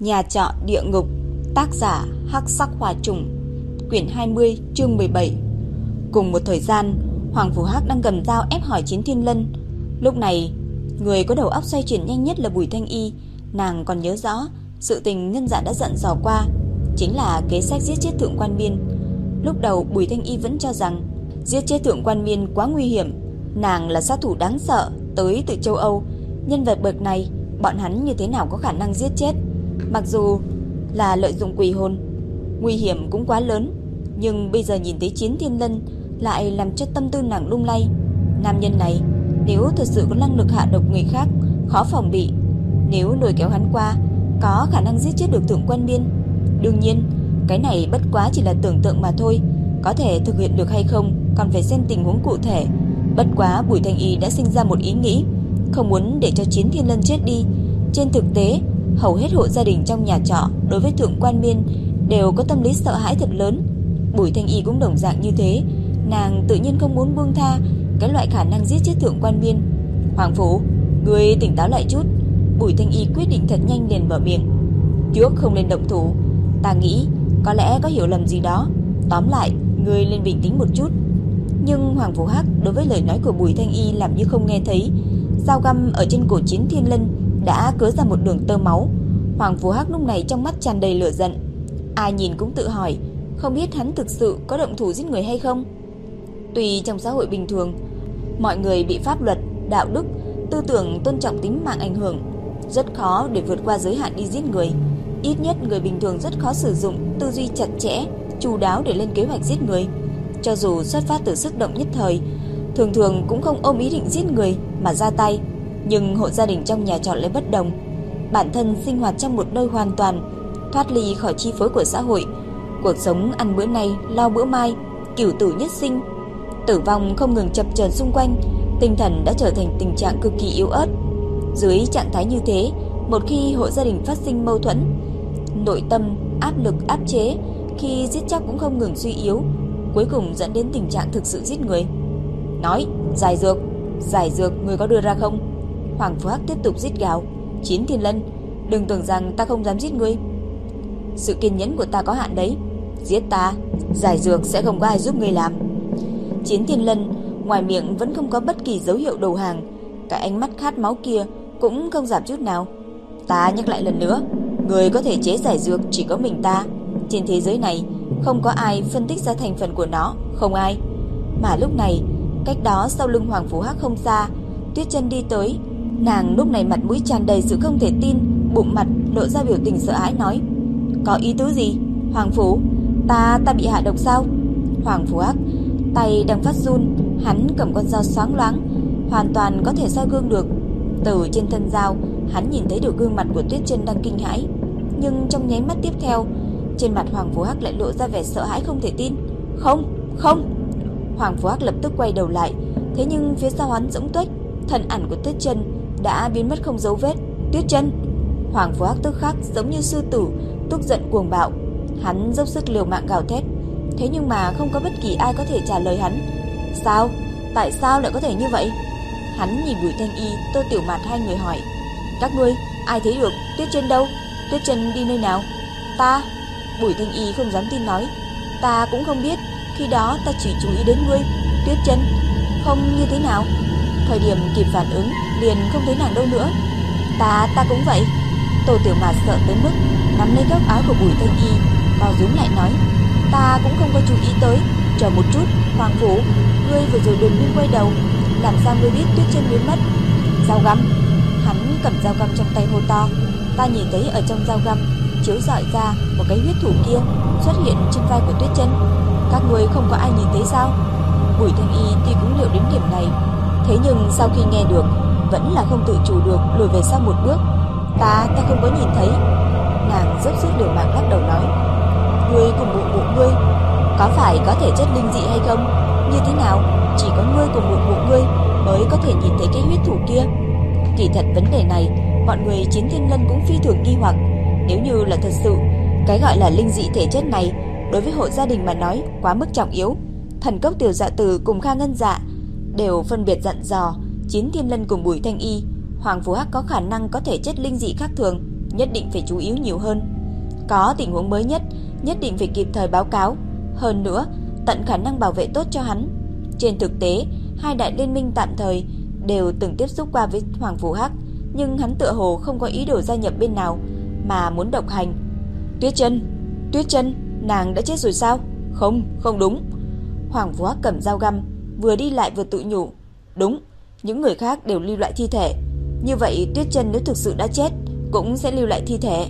Nhà trọ địa ngục, Tác giả Hắc Sắc Hòa Trùng, Quyển 20 chương 17 Cùng một thời gian, Hoàng Phủ Hắc đang cầm dao ép hỏi Chiến Thiên Lân. Lúc này, Người có đầu óc xoay chuyển nhanh nhất là Bùi Thanh Y. Nàng còn nhớ rõ, Sự tình nhân dạ đã giận dò qua, Chính là kế sách giết chết thượng quan biên Lúc đầu, Bùi Thanh Y vẫn cho rằng, Giết chết thượng quan biên quá nguy hiểm. Nàng là sát thủ đáng sợ Tới từ châu Âu. Nhân vật bậc này, Bọn hắn như thế nào có khả năng giết chết? Mặc dù là lợi dụng quỷ hồn, Nguy hiểm cũng quá lớn, Nhưng bây giờ nhìn thấy chiến thiên lân Lại làm cho tâm tư nàng lung lay. Nam nhân này, Nếu thật sự có năng lực hạ độc người khác, Khó phòng bị. Nếu lôi kéo hắn qua, Có khả năng giết chết được thượng quan biên. Đương nhiên, Cái này bất quá chỉ là tưởng tượng mà thôi, Có thể thực hiện được hay không, Còn phải xem tình huống cụ thể. Bất quá Bùi Thanh Y đã sinh ra một ý nghĩ, Không muốn để cho chiến thiên lân chết đi. Trên thực tế hầu hết hộ gia đình trong nhà trọ đối với thượng quan biên đều có tâm lý sợ hãi thật lớn. Bùi Thanh Y cũng đồng dạng như thế, nàng tự nhiên không muốn buông tha cái loại khả năng giết chết thượng quan biên. Hoàng phủ, người tỉnh táo lại chút. Bùi Thanh Y quyết định thật nhanh liền mở miệng. Trước không nên động thủ, ta nghĩ có lẽ có hiểu lầm gì đó. Tóm lại, người lên bình tĩnh một chút. Nhưng Hoàng Vũ Hắc đối với lời nói của Bùi Thanh Y làm như không nghe thấy. Dao găm ở trên cổ chiến thiên linh đã cứa ra một đường tơ máu. Hoàng Phú Hắc lúc này trong mắt tràn đầy lửa giận. Ai nhìn cũng tự hỏi, không biết hắn thực sự có động thủ giết người hay không. Tuy trong xã hội bình thường, mọi người bị pháp luật, đạo đức, tư tưởng tôn trọng tính mạng ảnh hưởng, rất khó để vượt qua giới hạn đi giết người. Ít nhất người bình thường rất khó sử dụng tư duy chặt chẽ, chu đáo để lên kế hoạch giết người. Cho dù xuất phát từ sức động nhất thời, thường thường cũng không ôm ý định giết người mà ra tay. Nhưng hộ gia đình trong nhà trọ lại bất đồng. Bản thân sinh hoạt trong một nơi hoàn toàn, Thoát ly khỏi chi phối của xã hội. Cuộc sống ăn bữa nay, Lo bữa mai, Cửu tử nhất sinh. Tử vong không ngừng chập chờn xung quanh, Tinh thần đã trở thành tình trạng cực kỳ yếu ớt. Dưới trạng thái như thế, Một khi hộ gia đình phát sinh mâu thuẫn, Nội tâm áp lực áp chế, Khi giết chóc cũng không ngừng suy yếu, Cuối cùng dẫn đến tình trạng thực sự giết người. Nói, Giải dược Giải dược, người có đưa ra không? Hoàng Phú Hắc tiếp tục giết gào. Chiến Thiên Lân, Đừng tưởng rằng ta không dám giết ngươi. Sự kiên nhẫn của ta có hạn đấy. Giết ta, Giải dược sẽ không có ai giúp ngươi làm. Chiến Thiên Lân, Ngoài miệng vẫn không có bất kỳ dấu hiệu đầu hàng. Cái ánh mắt khát máu kia Cũng không giảm chút nào. Ta nhắc lại lần nữa, Người có thể chế giải dược chỉ có mình ta. Trên thế giới này, Không có ai phân tích ra thành phần của nó, Không ai. Mà lúc này, Cách đó sau lưng Hoàng Phú Hắc không xa, Tuyết chân đi tới Nàng lúc này mặt mũi tràn đầy sự không thể tin, bụng mặt lộ ra biểu tình sợ hãi nói: "Có ý tứ gì? Hoàng phủ, ta ta bị hạ độc sao?" Hoàng phủ ác, tay đang phát run, hắn cầm con dao sáng loáng, hoàn toàn có thể soi gương được. Từ trên thân dao, hắn nhìn thấy được gương mặt của Tuyết Chân đang kinh hãi, nhưng trong nháy mắt tiếp theo, trên mặt Hoàng phủ Hắc lại lộ ra vẻ sợ hãi không thể tin. "Không, không!" Hoàng phủ Hắc lập tức quay đầu lại, thế nhưng phía sau hắn rỗng tuếch, thân ảnh của Tuyết Chân đã biến mất không dấu vết. Tuyết chân, Hoàng Phú Hắc tức khắc giống như sư tử, tức giận cuồng bạo. Hắn dốc sức liều mạng gào thét, thế nhưng mà không có bất kỳ ai có thể trả lời hắn. Sao? Tại sao lại có thể như vậy? Hắn nhìn Bùi Thanh Y, Tô Tiểu Mạt hai người hỏi. Các ngươi, ai thấy được? Tuyết chân đâu? Tuyết chân đi nơi nào? Ta. Bùi Thanh Y không dám tin nói. Ta cũng không biết, khi đó ta chỉ chú ý đến ngươi. Tuyết chân, không như thế nào? Thời điểm kịp phản ứng liền không thấy nàng đâu nữa. Ta, ta cũng vậy. Tô Tiểu Mạt sợ tới mức Nắm lấy góc áo của Bùi Thanh Y Cao rúm lại nói Ta cũng không có chú ý tới. Chờ một chút, Hoàng Phủ Ngươi vừa rồi đừng nên quay đầu Làm sao ngươi biết tuyết chân biến mất Dao găm. Hắn cầm dao găm trong tay hô to. Ta nhìn thấy ở trong dao găm Chiếu dọi ra một cái huyết thủ kia Xuất hiện trên vai của tuyết chân. Các ngươi không có ai nhìn thấy sao? Bùi Thanh Y tuy cũng liệu đến điểm này Thế nhưng sau khi nghe được Vẫn là không tự chủ được lùi về sau một bước. Ta, ta không có nhìn thấy. Nàng dốc sức liều mạng lắc đầu nói. Ngươi cùng bụng bụng ngươi Có phải có thể chất linh dị hay không? Như thế nào? Chỉ có ngươi cùng bụng bụng ngươi Mới có thể nhìn thấy cái huyết thủ kia. Kỳ thật vấn đề này Mọi người chiến thiên lân cũng phi thường nghi hoặc. Nếu như là thật sự Cái gọi là linh dị thể chất này Đối với hộ gia đình mà nói quá mức trọng yếu. Thần cốc tiểu dạ tử cùng Kha Ngân Dạ đều phân biệt dặn dò Chiến Thiên Lân cùng Bùi Thanh Y, Hoàng Phú Hắc có khả năng có thể chất linh dị khác thường, nhất định phải chú ý nhiều hơn. Có tình huống mới nhất, nhất định phải kịp thời báo cáo. Hơn nữa, tận khả năng bảo vệ tốt cho hắn. Trên thực tế, hai đại liên minh tạm thời đều từng tiếp xúc qua với Hoàng Phú Hắc, nhưng hắn tựa hồ không có ý đồ gia nhập bên nào, mà muốn độc hành. Tuyết chân, Tuyết chân, nàng đã chết rồi sao? Không, không đúng. Hoàng vũ Hắc cầm dao găm, vừa đi lại vừa tự nhủ. Đúng, những người khác đều lưu lại thi thể. Như vậy Tuyết chân nếu thực sự đã chết, cũng sẽ lưu lại thi thể.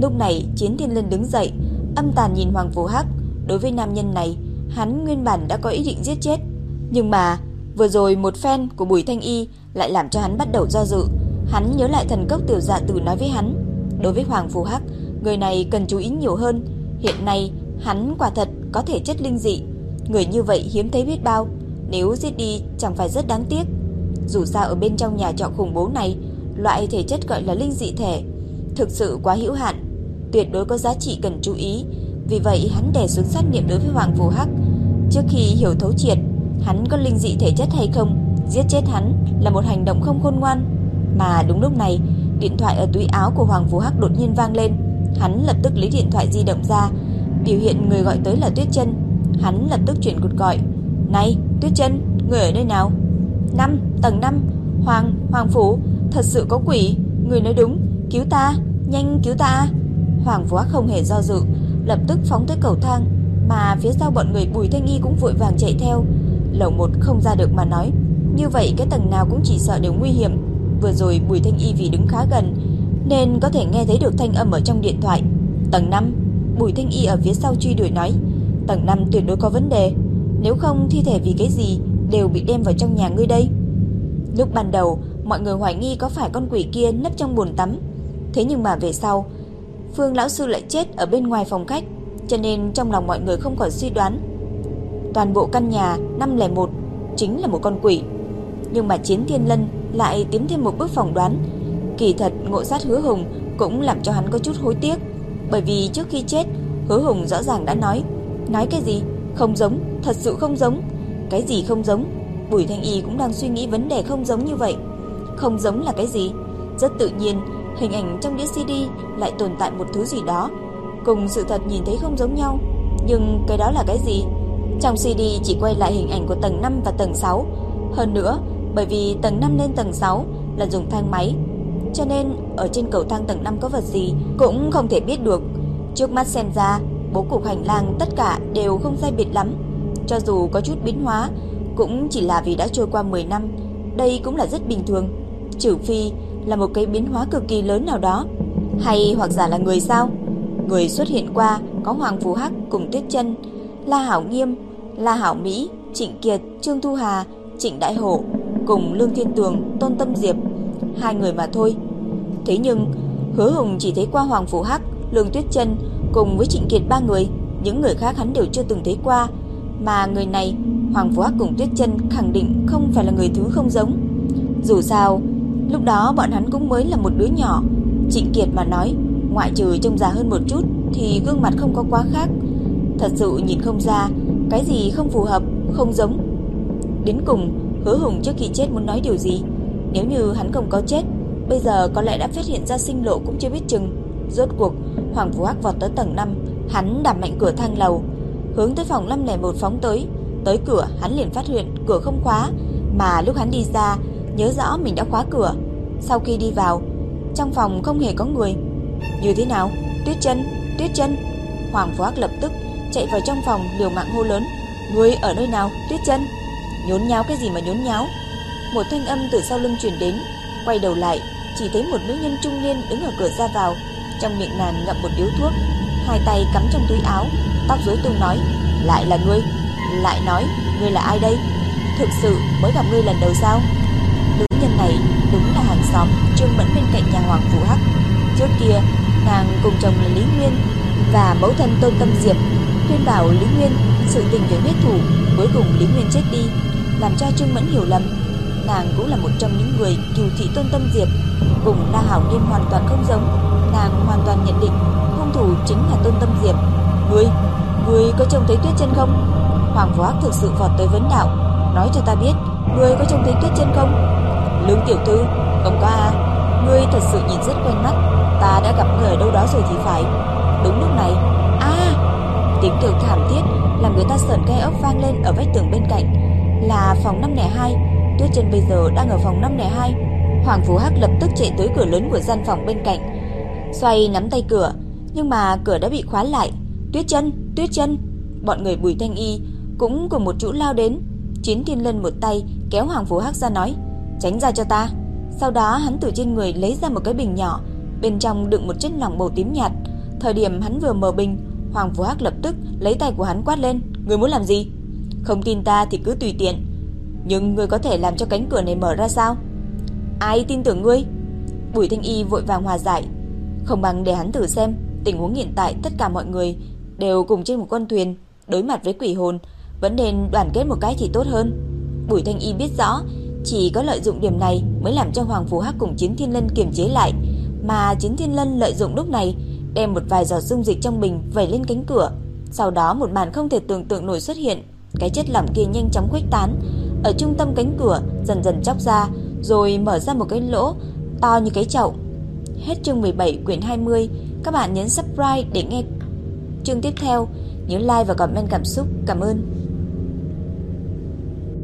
Lúc này Chiến Thiên Lân đứng dậy, âm tàn nhìn Hoàng Phủ Hắc. Đối với nam nhân này, hắn nguyên bản đã có ý định giết chết. Nhưng mà, vừa rồi một phen của Bùi Thanh Y lại làm cho hắn bắt đầu do dự. Hắn nhớ lại thần cốc tiểu dạ tử nói với hắn. Đối với Hoàng phù Hắc, người này cần chú ý nhiều hơn. Hiện nay, hắn quả thật có thể chất linh dị. Người như vậy hiếm thấy biết bao. Nếu giết đi chẳng phải rất đáng tiếc. Dù sao ở bên trong nhà trọ khủng bố này, loại thể chất gọi là linh dị thể, thực sự quá hữu hạn, tuyệt đối có giá trị cần chú ý. Vì vậy hắn đè xuống sát niệm đối với Hoàng vũ Hắc. Trước khi hiểu thấu triệt, hắn có linh dị thể chất hay không, giết chết hắn là một hành động không khôn ngoan. Mà đúng lúc này, điện thoại ở túi áo của Hoàng vũ Hắc đột nhiên vang lên. Hắn lập tức lấy điện thoại di động ra, biểu hiện người gọi tới là Tuyết Chân. Hắn lập tức chuyển cuộc gọi. "Này, Tuyết Chân, người ở nơi nào?" năm tầng 5, Hoàng, Hoàng phủ, thật sự có quỷ, người nói đúng, cứu ta, nhanh cứu ta." Hoàng Vũ không hề do dự, lập tức phóng tới cầu thang, mà phía sau bọn người Bùi Thanh Y cũng vội vàng chạy theo. Lầu một không ra được mà nói, như vậy cái tầng nào cũng chỉ sợ đều nguy hiểm. Vừa rồi Bùi Thanh Y vì đứng khá gần nên có thể nghe thấy được thanh âm ở trong điện thoại. Tầng 5, Bùi Thanh Y ở phía sau truy đuổi nói, tầng 5 tuyệt đối có vấn đề, nếu không thi thể vì cái gì đều bị đem vào trong nhà ngươi đây. Lúc ban đầu, mọi người hoài nghi có phải con quỷ kia nấp trong bồn tắm. Thế nhưng mà về sau, Phương lão sư lại chết ở bên ngoài phòng khách, cho nên trong lòng mọi người không còn suy đoán. Toàn bộ căn nhà 501 chính là một con quỷ. Nhưng mà Chiến Thiên Lân lại tiến thêm một bước phỏng đoán. Kỳ thật ngộ sát hứa hùng cũng làm cho hắn có chút hối tiếc. Bởi vì trước khi chết, hứa hùng rõ ràng đã nói. Nói cái gì? Không giống, thật sự không giống. Cái gì không giống? Bùi Thanh Y cũng đang suy nghĩ vấn đề không giống như vậy. Không giống là cái gì? Rất tự nhiên, hình ảnh trong đĩa CD lại tồn tại một thứ gì đó, cùng sự thật nhìn thấy không giống nhau. Nhưng cái đó là cái gì? Trong CD chỉ quay lại hình ảnh của tầng 5 và tầng 6. Hơn nữa, bởi vì tầng 5 lên tầng 6 là dùng thang máy, cho nên ở trên cầu thang tầng 5 có vật gì cũng không thể biết được. Trước mắt xem ra, bố cục hành lang tất cả đều không sai biệt lắm. Cho dù có chút biến hóa, cũng chỉ là vì đã trôi qua 10 năm, đây cũng là rất bình thường. Trừ phi là một cái biến hóa cực kỳ lớn nào đó, hay hoặc giả là người sao? Người xuất hiện qua có Hoàng Phú Hắc cùng Tuyết Chân, La Hảo Nghiêm, La Hảo Mỹ, Trịnh Kiệt, Trương Thu Hà, Trịnh Đại Hổ cùng Lương Thiên Tường, Tôn Tâm Diệp, hai người mà thôi. Thế nhưng, Hứa Hùng chỉ thấy qua Hoàng Phú Hắc, Lương Tuyết Chân cùng với Trịnh Kiệt ba người, những người khác hắn đều chưa từng thấy qua, mà người này, Hoàng Vũ Hắc cùng Tuyết Chân khẳng định không phải là người thứ không giống. Dù sao, Lúc đó bọn hắn cũng mới là một đứa nhỏ. Trịnh Kiệt mà nói Ngoại trừ trông già hơn một chút Thì gương mặt không có quá khác. Thật sự nhìn không ra Cái gì không phù hợp, không giống. Đến cùng hứa hùng trước khi chết muốn nói điều gì? Nếu như hắn không có chết Bây giờ có lẽ đã phát hiện ra sinh lộ cũng chưa biết chừng. Rốt cuộc Hoàng Vũ Hắc vọt tới tầng 5 Hắn đạp mạnh cửa thang lầu Hướng tới phòng 501 phóng tới Tới cửa hắn liền phát hiện cửa không khóa Mà lúc hắn đi ra nhớ rõ mình đã khóa cửa. Sau khi đi vào, trong phòng không hề có người. Như thế nào? Tuyết chân, tuyết chân. Hoàng Vũ Hắc lập tức chạy vào trong phòng liều mạng hô lớn. Ngươi ở nơi nào? Tuyết chân. Nhốn nháo cái gì mà nhốn nháo? Một thanh âm từ sau lưng truyền đến, quay đầu lại, chỉ thấy một nữ nhân trung niên đứng ở cửa ra vào, trong miệng nàng ngậm một điếu thuốc, hai tay cắm trong túi áo, tóc rối tung nói, lại là ngươi, lại nói, ngươi là ai đây? Thực sự mới gặp ngươi lần đầu sao? nhân này đúng là hàng xóm Trương Mẫn bên cạnh nhà Hoàng Phủ Hắc. Trước kia, nàng cùng chồng là Lý Nguyên và mẫu thân Tôn Tâm Diệp khuyên bảo Lý Nguyên sự tình phải biết thủ, cuối cùng Lý Nguyên chết đi, làm cho Trương Mẫn hiểu lầm. Nàng cũng là một trong những người kiều thị Tôn Tâm Diệp, cùng La Hảo Niên hoàn toàn không giống. Nàng hoàn toàn nhận định hung thủ chính là Tôn Tâm Diệp. Ngươi, ngươi có trông thấy Tuyết Chân không? Hoàng Vũ Hắc thực sự vọt tới vấn đạo, nói cho ta biết, ngươi có trông thấy Tuyết Chân không? Lương tiểu thư, không có à, ngươi thật sự nhìn rất quen mắt. Ta đã gặp người đâu đó rồi thì phải. Đúng lúc này, a tiếng kêu thảm thiết làm người ta sợn cây ốc vang lên ở vách tường bên cạnh. Là phòng 502. Tuyết Chân bây giờ đang ở phòng 502. Hoàng Phú Hắc lập tức chạy tới cửa lớn của gian phòng bên cạnh, xoay nắm tay cửa, nhưng mà cửa đã bị khóa lại. Tuyết Chân, Tuyết Chân, bọn người Bùi Thanh Y cũng cùng một chỗ lao đến. Chiến Thiên Lân một tay kéo Hoàng Phú Hắc ra nói, tránh ra cho ta. Sau đó hắn từ trên người lấy ra một cái bình nhỏ, bên trong đựng một chất lỏng màu tím nhạt. Thời điểm hắn vừa mở bình, Hoàng Phú Hắc lập tức lấy tay của hắn quát lên, người muốn làm gì? Không tin ta thì cứ tùy tiện, nhưng người có thể làm cho cánh cửa này mở ra sao? Ai tin tưởng ngươi? Bùi Thanh Y vội vàng hòa giải, không bằng để hắn thử xem, tình huống hiện tại tất cả mọi người đều cùng trên một con thuyền, đối mặt với quỷ hồn, vẫn nên đoàn kết một cái thì tốt hơn. Bùi Thanh Y biết rõ, chỉ có lợi dụng điểm này mới làm cho Hoàng Phù Hắc cùng Chiến Thiên Lân kiềm chế lại, mà Chiến Thiên Lân lợi dụng lúc này đem một vài giọt dung dịch trong bình vẩy lên cánh cửa. Sau đó một màn không thể tưởng tượng nổi xuất hiện, cái chất lỏng kia nhanh chóng khuếch tán, ở trung tâm cánh cửa dần dần chóc ra, rồi mở ra một cái lỗ to như cái chậu. Hết chương 17 quyển 20, các bạn nhấn subscribe để nghe chương tiếp theo, nhớ like và comment cảm xúc. Cảm ơn.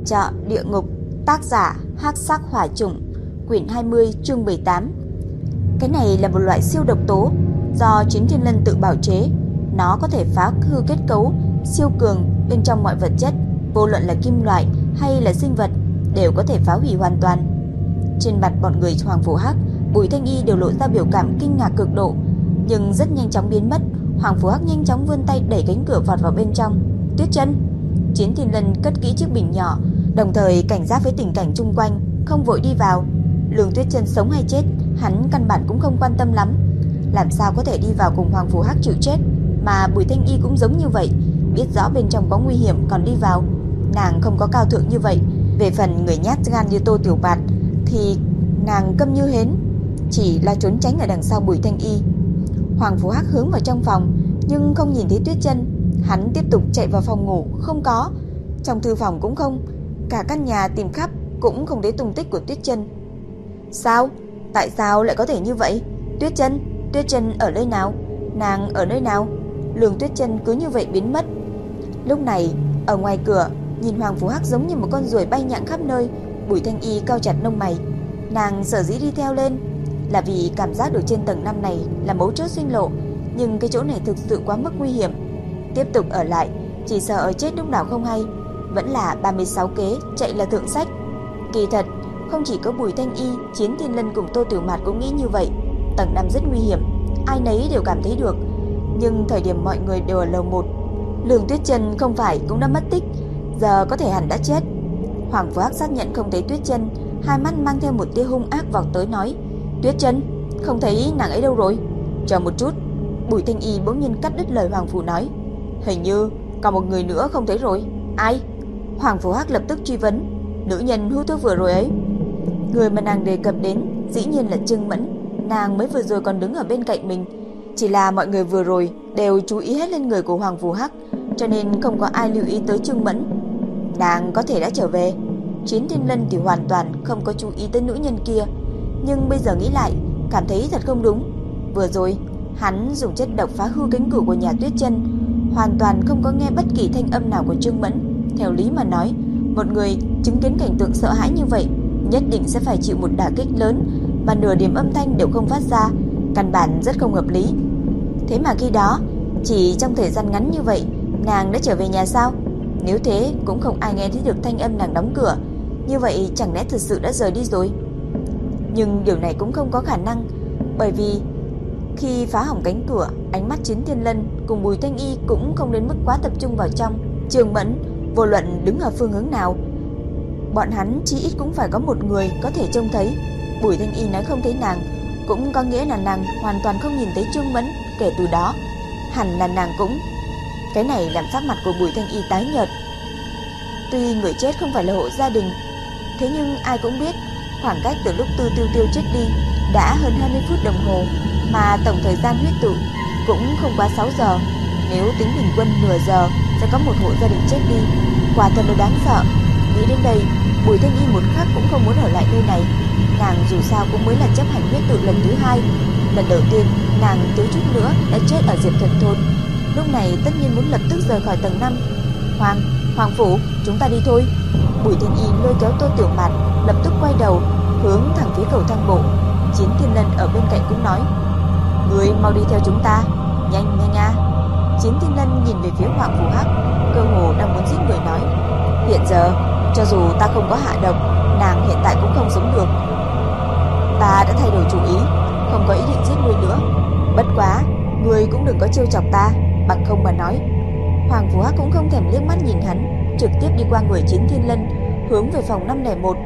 Chợ địa ngục, tác giả Hắc Sắc Hỏa Trùng, quyển 20, chương 18. Cái này là một loại siêu độc tố do Chiến Thiên Lân tự bảo chế, nó có thể phá hư kết cấu siêu cường bên trong mọi vật chất, vô luận là kim loại hay là sinh vật đều có thể phá hủy hoàn toàn. Trên mặt bọn người Hoàng Phủ Hắc, Bùi Thanh Y đều lộ ra biểu cảm kinh ngạc cực độ, nhưng rất nhanh chóng biến mất. Hoàng Phủ Hắc nhanh chóng vươn tay đẩy cánh cửa vọt vào bên trong. Tuyết Chân, Chiến Thiên Lân cất kỹ chiếc bình nhỏ, đồng thời cảnh giác với tình cảnh xung quanh, không vội đi vào. Lương Tuyết Chân sống hay chết, hắn căn bản cũng không quan tâm lắm. Làm sao có thể đi vào cùng Hoàng Phủ Hắc chịu chết, mà Bùi Thanh Y cũng giống như vậy, biết rõ bên trong có nguy hiểm còn đi vào. Nàng không có cao thượng như vậy, về phần người nhát gan như Tô Tiểu Bạt thì nàng câm như hến, chỉ là trốn tránh ở đằng sau Bùi Thanh Y. Hoàng Phú Hắc hướng vào trong phòng, nhưng không nhìn thấy Tuyết Chân, hắn tiếp tục chạy vào phòng ngủ, không có, trong thư phòng cũng không, cả căn nhà tìm khắp cũng không thấy tung tích của Tuyết Chân. Sao? Tại sao lại có thể như vậy? Tuyết Chân, Tuyết Chân ở nơi nào? Nàng ở nơi nào? Lương Tuyết Chân cứ như vậy biến mất. Lúc này, ở ngoài cửa, nhìn Hoàng Phú Hắc giống như một con ruồi bay nhạn khắp nơi, Bùi Thanh Y cao chặt lông mày. Nàng sở dĩ đi theo lên là vì cảm giác được trên tầng 5 này là mấu chốt sinh lộ, nhưng cái chỗ này thực sự quá mức nguy hiểm. Tiếp tục ở lại, chỉ sợ ở chết lúc nào không hay, vẫn là 36 kế, chạy là thượng sách. Kỳ thật, không chỉ có Bùi Thanh Y, Chiến Thiên Lân cùng Tô Tiểu Mạt cũng nghĩ như vậy. Tầng 5 rất nguy hiểm, ai nấy đều cảm thấy được. Nhưng thời điểm mọi người đều ở lầu 1, Lương Tuyết Chân không phải cũng đã mất tích, giờ có thể hẳn đã chết. Hoàng Phú Hắc xác nhận không thấy Tuyết Chân, hai mắt mang theo một tia hung ác vọt tới nói: "Tuyết Chân, không thấy nàng ấy đâu rồi?" "Chờ một chút." Bùi Thanh Y bỗng nhiên cắt đứt lời Hoàng Phú nói: "Hình như còn một người nữa không thấy rồi." "Ai?" Hoàng Phú Hắc lập tức truy vấn: "Nữ nhân hú thuốc vừa rồi ấy." Người mà nàng đề cập đến dĩ nhiên là Trương Mẫn, nàng mới vừa rồi còn đứng ở bên cạnh mình, chỉ là mọi người vừa rồi đều chú ý hết lên người của Hoàng Phù Hắc, cho nên không có ai lưu ý tới Trương Mẫn. Nàng có thể đã trở về. Chiến Thiên Lân thì hoàn toàn không có chú ý tới nữ nhân kia, nhưng bây giờ nghĩ lại, cảm thấy thật không đúng. Vừa rồi, hắn dùng chất độc phá hư cánh cửa của nhà Tuyết Chân, hoàn toàn không có nghe bất kỳ thanh âm nào của Trương Mẫn. Theo lý mà nói, một người chứng kiến cảnh tượng sợ hãi như vậy, nhất định sẽ phải chịu một đả kích lớn, mà nửa điểm âm thanh đều không phát ra, căn bản rất không hợp lý. Thế mà khi đó, chỉ trong thời gian ngắn như vậy, nàng đã trở về nhà sao? Nếu thế, cũng không ai nghe thấy được thanh âm nàng đóng cửa. Như vậy, chẳng lẽ thực sự đã rời đi rồi? Nhưng điều này cũng không có khả năng, Bởi vì Khi phá hỏng cánh cửa, Ánh mắt chiến thiên lân cùng bùi thanh y Cũng không đến mức quá tập trung vào trong. Trường mẫn, vô luận đứng ở phương hướng nào, Bọn hắn chỉ ít cũng phải có một người Có thể trông thấy. Bùi thanh y nói không thấy nàng, Cũng có nghĩa là nàng hoàn toàn không nhìn thấy Trương Mẫn Kể từ đó. Hẳn là nàng cũng cái này làm sắc mặt của Bùi Thanh Y tái nhợt. Tuy người chết không phải là hộ gia đình, thế nhưng ai cũng biết khoảng cách từ lúc Tư Tiêu Tiêu chết đi đã hơn 20 phút đồng hồ, mà tổng thời gian huyết tụ cũng không quá 6 giờ. Nếu tính bình quân nửa giờ sẽ có một hộ gia đình chết đi, quả thật là đáng sợ. Nghĩ đến đây, Bùi Thanh Y một khắc cũng không muốn ở lại nơi này. Nàng dù sao cũng mới là chấp hành huyết tự lần thứ hai, Lần đầu tiên nàng thiếu chút nữa đã chết ở Diệp Thuần Thôn Lúc này tất nhiên muốn lập tức rời khỏi tầng 5 Hoàng, Hoàng Phủ, chúng ta đi thôi. Bùi thiên Y lôi kéo Tô Tiểu Mạt Lập tức quay đầu Hướng thẳng phía cầu thang bộ. Chiến Thiên Lân ở bên cạnh cũng nói Người mau đi theo chúng ta Nhanh nhanh nha. Chiến Thiên Lân nhìn về phía Hoàng Phủ Hắc Cơ hồ đang muốn giết người nói Hiện giờ cho dù ta không có hạ độc Nàng hiện tại cũng không sống được. Ta đã thay đổi chủ ý Không có ý định giết người nữa. Bất quá Người cũng đừng có trêu chọc ta. Bằng không mà nói Hoàng vũ Hắc cũng không thèm liếc mắt nhìn hắn Trực tiếp đi qua người Chiến Thiên Lân Hướng về phòng 501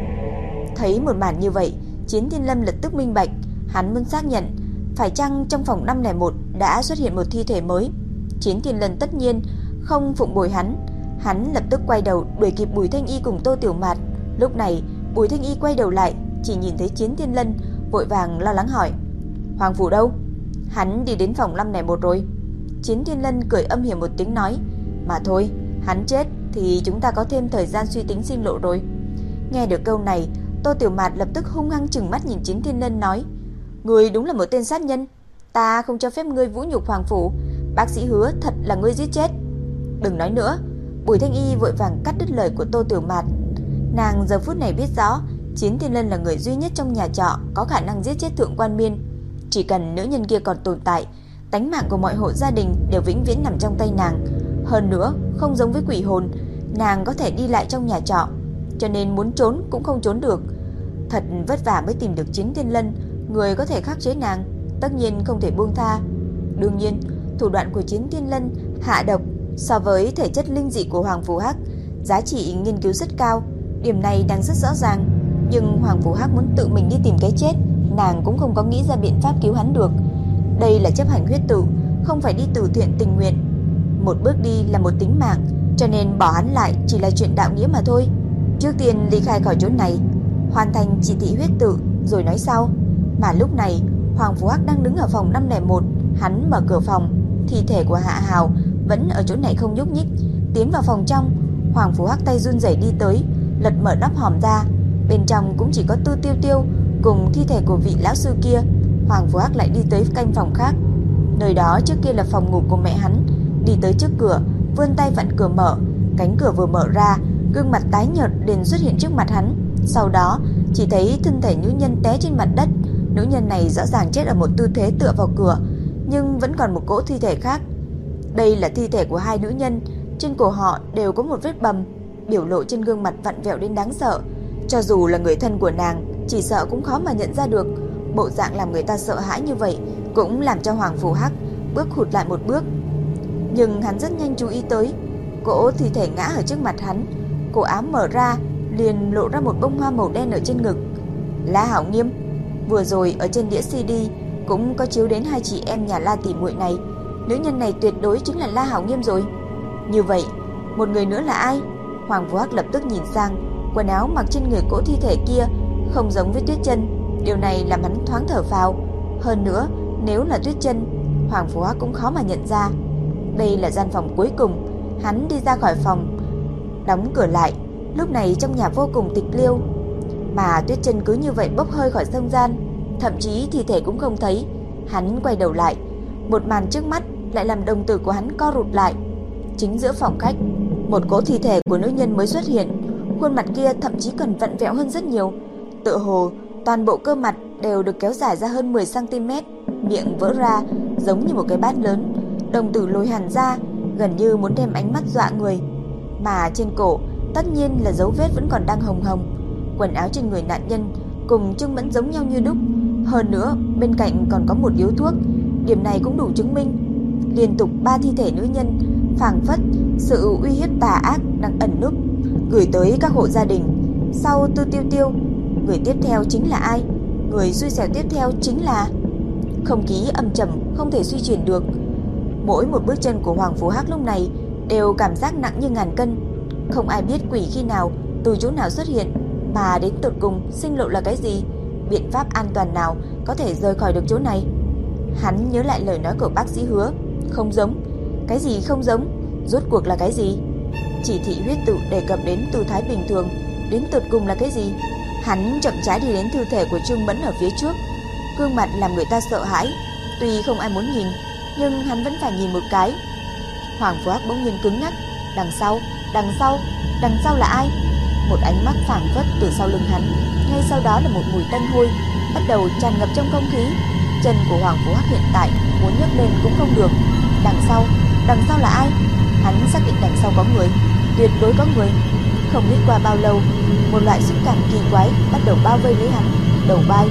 Thấy một màn như vậy Chiến Thiên Lâm lập tức minh bạch Hắn muốn xác nhận Phải chăng trong phòng 501 đã xuất hiện một thi thể mới Chiến Thiên Lân tất nhiên Không phụng bồi hắn Hắn lập tức quay đầu đuổi kịp Bùi Thanh Y cùng Tô Tiểu Mạt. Lúc này, Bùi Thanh Y quay đầu lại, chỉ nhìn thấy Chiến Thiên Lân, vội vàng lo lắng hỏi: "Hoàng phủ đâu?" Hắn đi đến phòng 501 rồi. Chiến Thiên Lân cười âm hiểm một tiếng nói: "Mà thôi, hắn chết thì chúng ta có thêm thời gian suy tính sinh lộ rồi." Nghe được câu này, Tô Tiểu Mạt lập tức hung hăng trừng mắt nhìn Chiến Thiên Lân nói: "Ngươi đúng là một tên sát nhân, ta không cho phép ngươi vũ nhục hoàng phủ, bác sĩ hứa thật là ngươi giết chết." "Đừng nói nữa." Bùi Thanh Y vội vàng cắt đứt lời của Tô Tiểu Mạt. Nàng giờ phút này biết rõ, Chiến Thiên Lân là người duy nhất trong nhà trọ có khả năng giết chết thượng quan Miên. Chỉ cần nữ nhân kia còn tồn tại, tánh mạng của mọi hộ gia đình đều vĩnh viễn nằm trong tay nàng. Hơn nữa, không giống với quỷ hồn, nàng có thể đi lại trong nhà trọ, cho nên muốn trốn cũng không trốn được. Thật vất vả mới tìm được Chiến Thiên Lân, người có thể khắc chế nàng, tất nhiên không thể buông tha. Đương nhiên, thủ đoạn của Chiến Thiên Lân hạ độc So với thể chất linh dị của Hoàng Phù Hắc, giá trị nghiên cứu rất cao, điểm này đang rất rõ ràng. Nhưng Hoàng Phù Hắc muốn tự mình đi tìm cái chết, nàng cũng không có nghĩ ra biện pháp cứu hắn được. Đây là chấp hành huyết tự, không phải đi từ thiện tình nguyện. Một bước đi là một tính mạng, cho nên bỏ hắn lại chỉ là chuyện đạo nghĩa mà thôi. Trước tiên ly khai khỏi chỗ này, hoàn thành chỉ thị huyết tự rồi nói sau. Mà lúc này, Hoàng Phú Hắc đang đứng ở phòng 501, hắn mở cửa phòng, thi thể của Hạ Hào vẫn ở chỗ này không nhúc nhích. Tiến vào phòng trong, Hoàng Phú Hắc tay run rẩy đi tới, lật mở nắp hòm ra. Bên trong cũng chỉ có Tư Tiêu Tiêu cùng thi thể của vị lão sư kia. Hoàng Vũ Hắc lại đi tới canh phòng khác. Nơi đó trước kia là phòng ngủ của mẹ hắn. Đi tới trước cửa, vươn tay vặn cửa mở. Cánh cửa vừa mở ra, gương mặt tái nhợt liền xuất hiện trước mặt hắn. Sau đó, chỉ thấy thân thể nữ nhân té trên mặt đất. Nữ nhân này rõ ràng chết ở một tư thế tựa vào cửa, nhưng vẫn còn một cỗ thi thể khác đây là thi thể của hai nữ nhân, trên cổ họ đều có một vết bầm, biểu lộ trên gương mặt vặn vẹo đến đáng sợ. Cho dù là người thân của nàng, chỉ sợ cũng khó mà nhận ra được. Bộ dạng làm người ta sợ hãi như vậy cũng làm cho Hoàng Phù Hắc bước hụt lại một bước. Nhưng hắn rất nhanh chú ý tới, cỗ thi thể ngã ở trước mặt hắn, cổ áo mở ra, liền lộ ra một bông hoa màu đen ở trên ngực. La Hảo Nghiêm, vừa rồi ở trên đĩa CD cũng có chiếu đến hai chị em nhà La tỷ muội này Nữ nhân này tuyệt đối chính là La Hảo Nghiêm rồi. Như vậy, một người nữa là ai? Hoàng Vũ Hắc lập tức nhìn sang, quần áo mặc trên người cỗ thi thể kia không giống với Tuyết Chân, điều này làm hắn thoáng thở phào. Hơn nữa, nếu là Tuyết Chân, Hoàng Vũ Hắc cũng khó mà nhận ra. Đây là gian phòng cuối cùng, hắn đi ra khỏi phòng, đóng cửa lại. Lúc này trong nhà vô cùng tịch liêu, mà Tuyết Chân cứ như vậy bốc hơi khỏi không gian, thậm chí thi thể cũng không thấy. Hắn quay đầu lại, một màn trước mắt lại làm đồng tử của hắn co rụt lại. Chính giữa phòng khách, một cỗ thi thể của nữ nhân mới xuất hiện, khuôn mặt kia thậm chí còn vặn vẹo hơn rất nhiều. Tự hồ, toàn bộ cơ mặt đều được kéo dài ra hơn 10 cm, miệng vỡ ra giống như một cái bát lớn, đồng tử lồi hẳn ra, gần như muốn đem ánh mắt dọa người. Mà trên cổ, tất nhiên là dấu vết vẫn còn đang hồng hồng. Quần áo trên người nạn nhân cùng Trương Mẫn giống nhau như đúc, hơn nữa bên cạnh còn có một điếu thuốc, điểm này cũng đủ chứng minh liên tục ba thi thể nữ nhân, phảng phất sự uy hiếp tà ác đang ẩn núp, gửi tới các hộ gia đình. Sau Tư Tiêu Tiêu, người tiếp theo chính là ai? Người xui xẻo tiếp theo chính là không khí âm trầm không thể suy chuyển được. Mỗi một bước chân của Hoàng Phú Hắc lúc này đều cảm giác nặng như ngàn cân. Không ai biết quỷ khi nào, từ chỗ nào xuất hiện, mà đến tận cùng sinh lộ là cái gì, biện pháp an toàn nào có thể rời khỏi được chỗ này. Hắn nhớ lại lời nói của bác sĩ hứa, không giống. Cái gì không giống? Rốt cuộc là cái gì? Chỉ thị huyết tự đề cập đến tư thái bình thường, đến tột cùng là cái gì? Hắn chậm trái đi đến thư thể của Trương Mẫn ở phía trước. gương mặt làm người ta sợ hãi. Tuy không ai muốn nhìn, nhưng hắn vẫn phải nhìn một cái. Hoàng Phú Hắc bỗng nhiên cứng ngắc, đằng sau, đằng sau, đằng sau là ai? Một ánh mắt phảng phất từ sau lưng hắn, ngay sau đó là một mùi tanh hôi bắt đầu tràn ngập trong không khí. Chân của Hoàng Phú Hắc hiện tại muốn nhấc lên cũng không được. Đằng sau, đằng sau là ai? Hắn xác định đằng sau có người, tuyệt đối có người. Không biết qua bao lâu, một loại xúc cảm kỳ quái bắt đầu bao vây lấy hắn, đầu vai,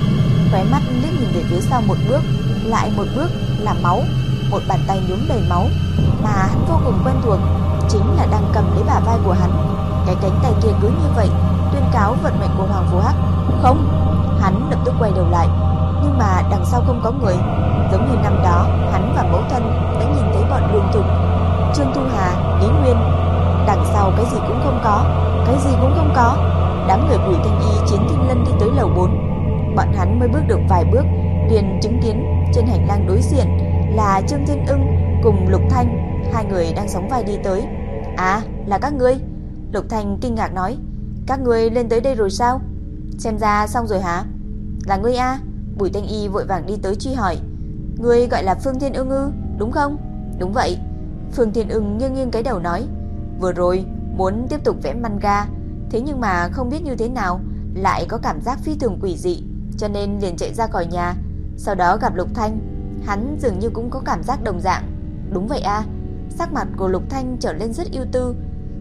khóe mắt liếc nhìn về phía sau một bước, lại một bước là máu, một bàn tay nhuốm đầy máu mà hắn vô cùng quen thuộc, chính là đang cầm lấy bả vai của hắn. Cái cánh tay kia cứ như vậy, tuyên cáo vận mệnh của Hoàng Phú Hắc. Không, hắn lập tức quay đầu lại, nhưng mà đằng sau không có người, giống như năm đó hắn và mẫu thân đã nhìn thấy bọn Đường Thục, Trương Thu Hà, Lý Nguyên. Đằng sau cái gì cũng không có, cái gì cũng không có. Đám người Bùi Thanh Y chiến Thiên Lân đi tới lầu 4. Bọn hắn mới bước được vài bước, liền chứng kiến trên hành lang đối diện là Trương Thiên Ưng cùng Lục Thanh, hai người đang sóng vai đi tới. À, là các ngươi. Lục Thanh kinh ngạc nói, các ngươi lên tới đây rồi sao? Xem ra xong rồi hả? Là ngươi a? Bùi Thanh Y vội vàng đi tới truy hỏi. Ngươi gọi là Phương Thiên Ưng ư, đúng không? Đúng vậy. Phương Thiên Ưng nghiêng nghiêng cái đầu nói, vừa rồi muốn tiếp tục vẽ manga, thế nhưng mà không biết như thế nào, lại có cảm giác phi thường quỷ dị, cho nên liền chạy ra khỏi nhà. Sau đó gặp Lục Thanh, hắn dường như cũng có cảm giác đồng dạng. Đúng vậy a. Sắc mặt của Lục Thanh trở lên rất ưu tư,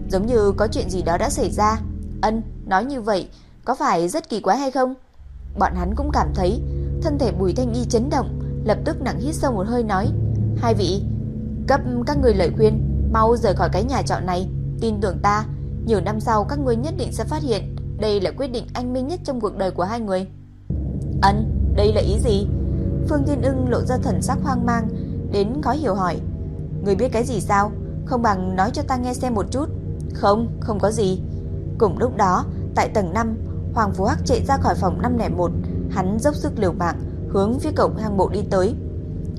giống như có chuyện gì đó đã xảy ra. Ân, nói như vậy, có phải rất kỳ quái hay không? Bọn hắn cũng cảm thấy thân thể Bùi Thanh Y chấn động, lập tức nặng hít sâu một hơi nói: "Hai vị, cấp các người lời khuyên, mau rời khỏi cái nhà trọ này, tin tưởng ta, nhiều năm sau các ngươi nhất định sẽ phát hiện đây là quyết định anh minh nhất trong cuộc đời của hai người." Ân, đây là ý gì? Phương Thiên Ưng lộ ra thần sắc hoang mang, đến khó hiểu hỏi: "Người biết cái gì sao? Không bằng nói cho ta nghe xem một chút." "Không, không có gì." Cùng lúc đó, tại tầng 5, Hoàng Phú Hắc chạy ra khỏi phòng 501, hắn dốc sức liều mạng hướng phía cổng hang bộ đi tới.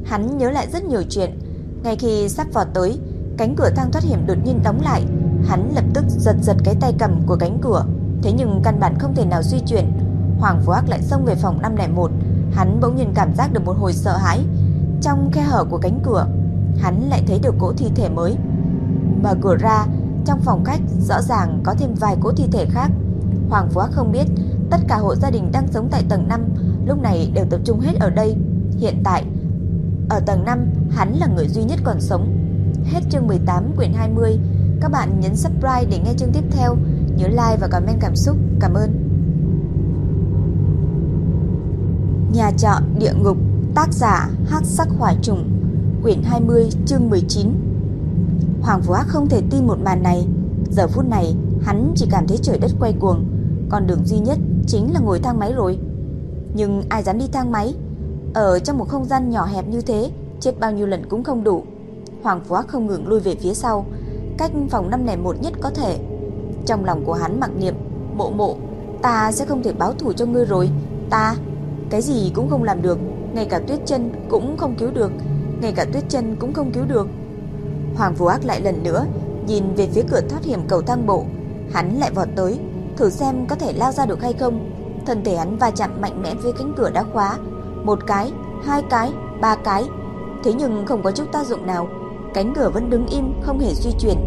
Hắn nhớ lại rất nhiều chuyện, ngay khi sắp vào tới, cánh cửa thang thoát hiểm đột nhiên đóng lại, hắn lập tức giật giật cái tay cầm của cánh cửa, thế nhưng căn bản không thể nào di chuyển. Hoàng Phú Hắc lại xông về phòng 501, hắn bỗng nhiên cảm giác được một hồi sợ hãi. Trong khe hở của cánh cửa, hắn lại thấy được cỗ thi thể mới. Mở cửa ra, trong phòng khách rõ ràng có thêm vài cỗ thi thể khác. Hoàng Phú không biết tất cả hộ gia đình đang sống tại tầng 5 lúc này đều tập trung hết ở đây. Hiện tại ở tầng 5 hắn là người duy nhất còn sống. Hết chương 18 quyển 20. Các bạn nhấn subscribe để nghe chương tiếp theo. Nhớ like và comment cảm xúc. Cảm ơn. Nhà trọ địa ngục, tác giả Hắc Sắc Hỏa Trùng, quyển 20, chương 19. Hoàng vũ Hắc không thể tin một màn này. Giờ phút này, hắn chỉ cảm thấy trời đất quay cuồng, con đường duy nhất chính là ngồi thang máy rồi. Nhưng ai dám đi thang máy? Ở trong một không gian nhỏ hẹp như thế, chết bao nhiêu lần cũng không đủ. Hoàng Phú Hắc không ngừng lui về phía sau, cách phòng 501 nhất có thể. Trong lòng của hắn mặc niệm, "Mộ Mộ, ta sẽ không thể báo thù cho ngươi rồi, ta cái gì cũng không làm được, ngay cả Tuyết Chân cũng không cứu được, ngay cả Tuyết Chân cũng không cứu được." Hoàng Phú Ác lại lần nữa nhìn về phía cửa thoát hiểm cầu thang bộ, hắn lại vọt tới, thử xem có thể lao ra được hay không. Thân thể hắn va chạm mạnh mẽ với cánh cửa đã khóa, một cái, hai cái, ba cái, thế nhưng không có chút tác dụng nào, cánh cửa vẫn đứng im không hề di chuyển.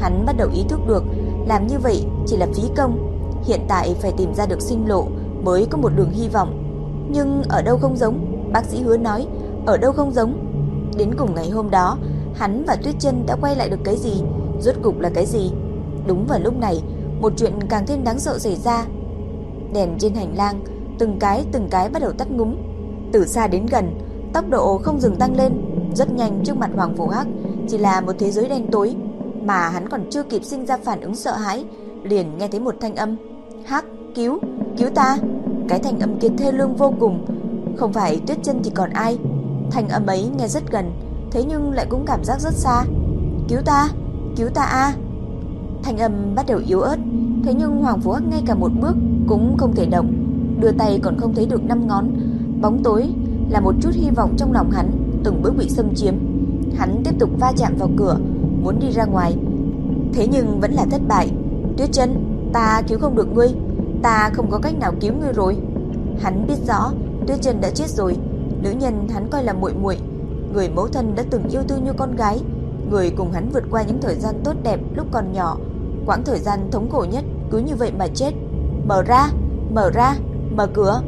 Hắn bắt đầu ý thức được, làm như vậy chỉ là phí công, hiện tại phải tìm ra được sinh lộ mới có một đường hy vọng. Nhưng ở đâu không giống, bác sĩ hứa nói, ở đâu không giống. Đến cùng ngày hôm đó, hắn và Tuyết Chân đã quay lại được cái gì, rốt cục là cái gì. Đúng vào lúc này, một chuyện càng thêm đáng sợ xảy ra. Đèn trên hành lang từng cái từng cái bắt đầu tắt ngúm. Từ xa đến gần, tốc độ không dừng tăng lên, rất nhanh trước mặt Hoàng Phù Hắc, chỉ là một thế giới đen tối, mà hắn còn chưa kịp sinh ra phản ứng sợ hãi, liền nghe thấy một thanh âm, "Hắc, cứu, cứu ta!" Cái thanh âm kia thê lương vô cùng, không phải Tuyết Chân thì còn ai. Thanh âm ấy nghe rất gần, thế nhưng lại cũng cảm giác rất xa. "Cứu ta, cứu ta a!" Thanh âm bắt đầu yếu ớt, thế nhưng Hoàng Phú Hắc ngay cả một bước cũng không thể động, đưa tay còn không thấy được năm ngón. Bóng tối là một chút hy vọng trong lòng hắn, từng bước bị xâm chiếm. Hắn tiếp tục va chạm vào cửa, muốn đi ra ngoài, thế nhưng vẫn là thất bại. Tuyết Chân, ta cứu không được ngươi, ta không có cách nào cứu ngươi rồi. Hắn biết rõ, Tuyết chân đã chết rồi, nữ nhân hắn coi là muội muội, người mẫu thân đã từng yêu thương như con gái, người cùng hắn vượt qua những thời gian tốt đẹp lúc còn nhỏ, quãng thời gian thống khổ nhất cứ như vậy mà chết. Mở ra, mở ra, mở cửa.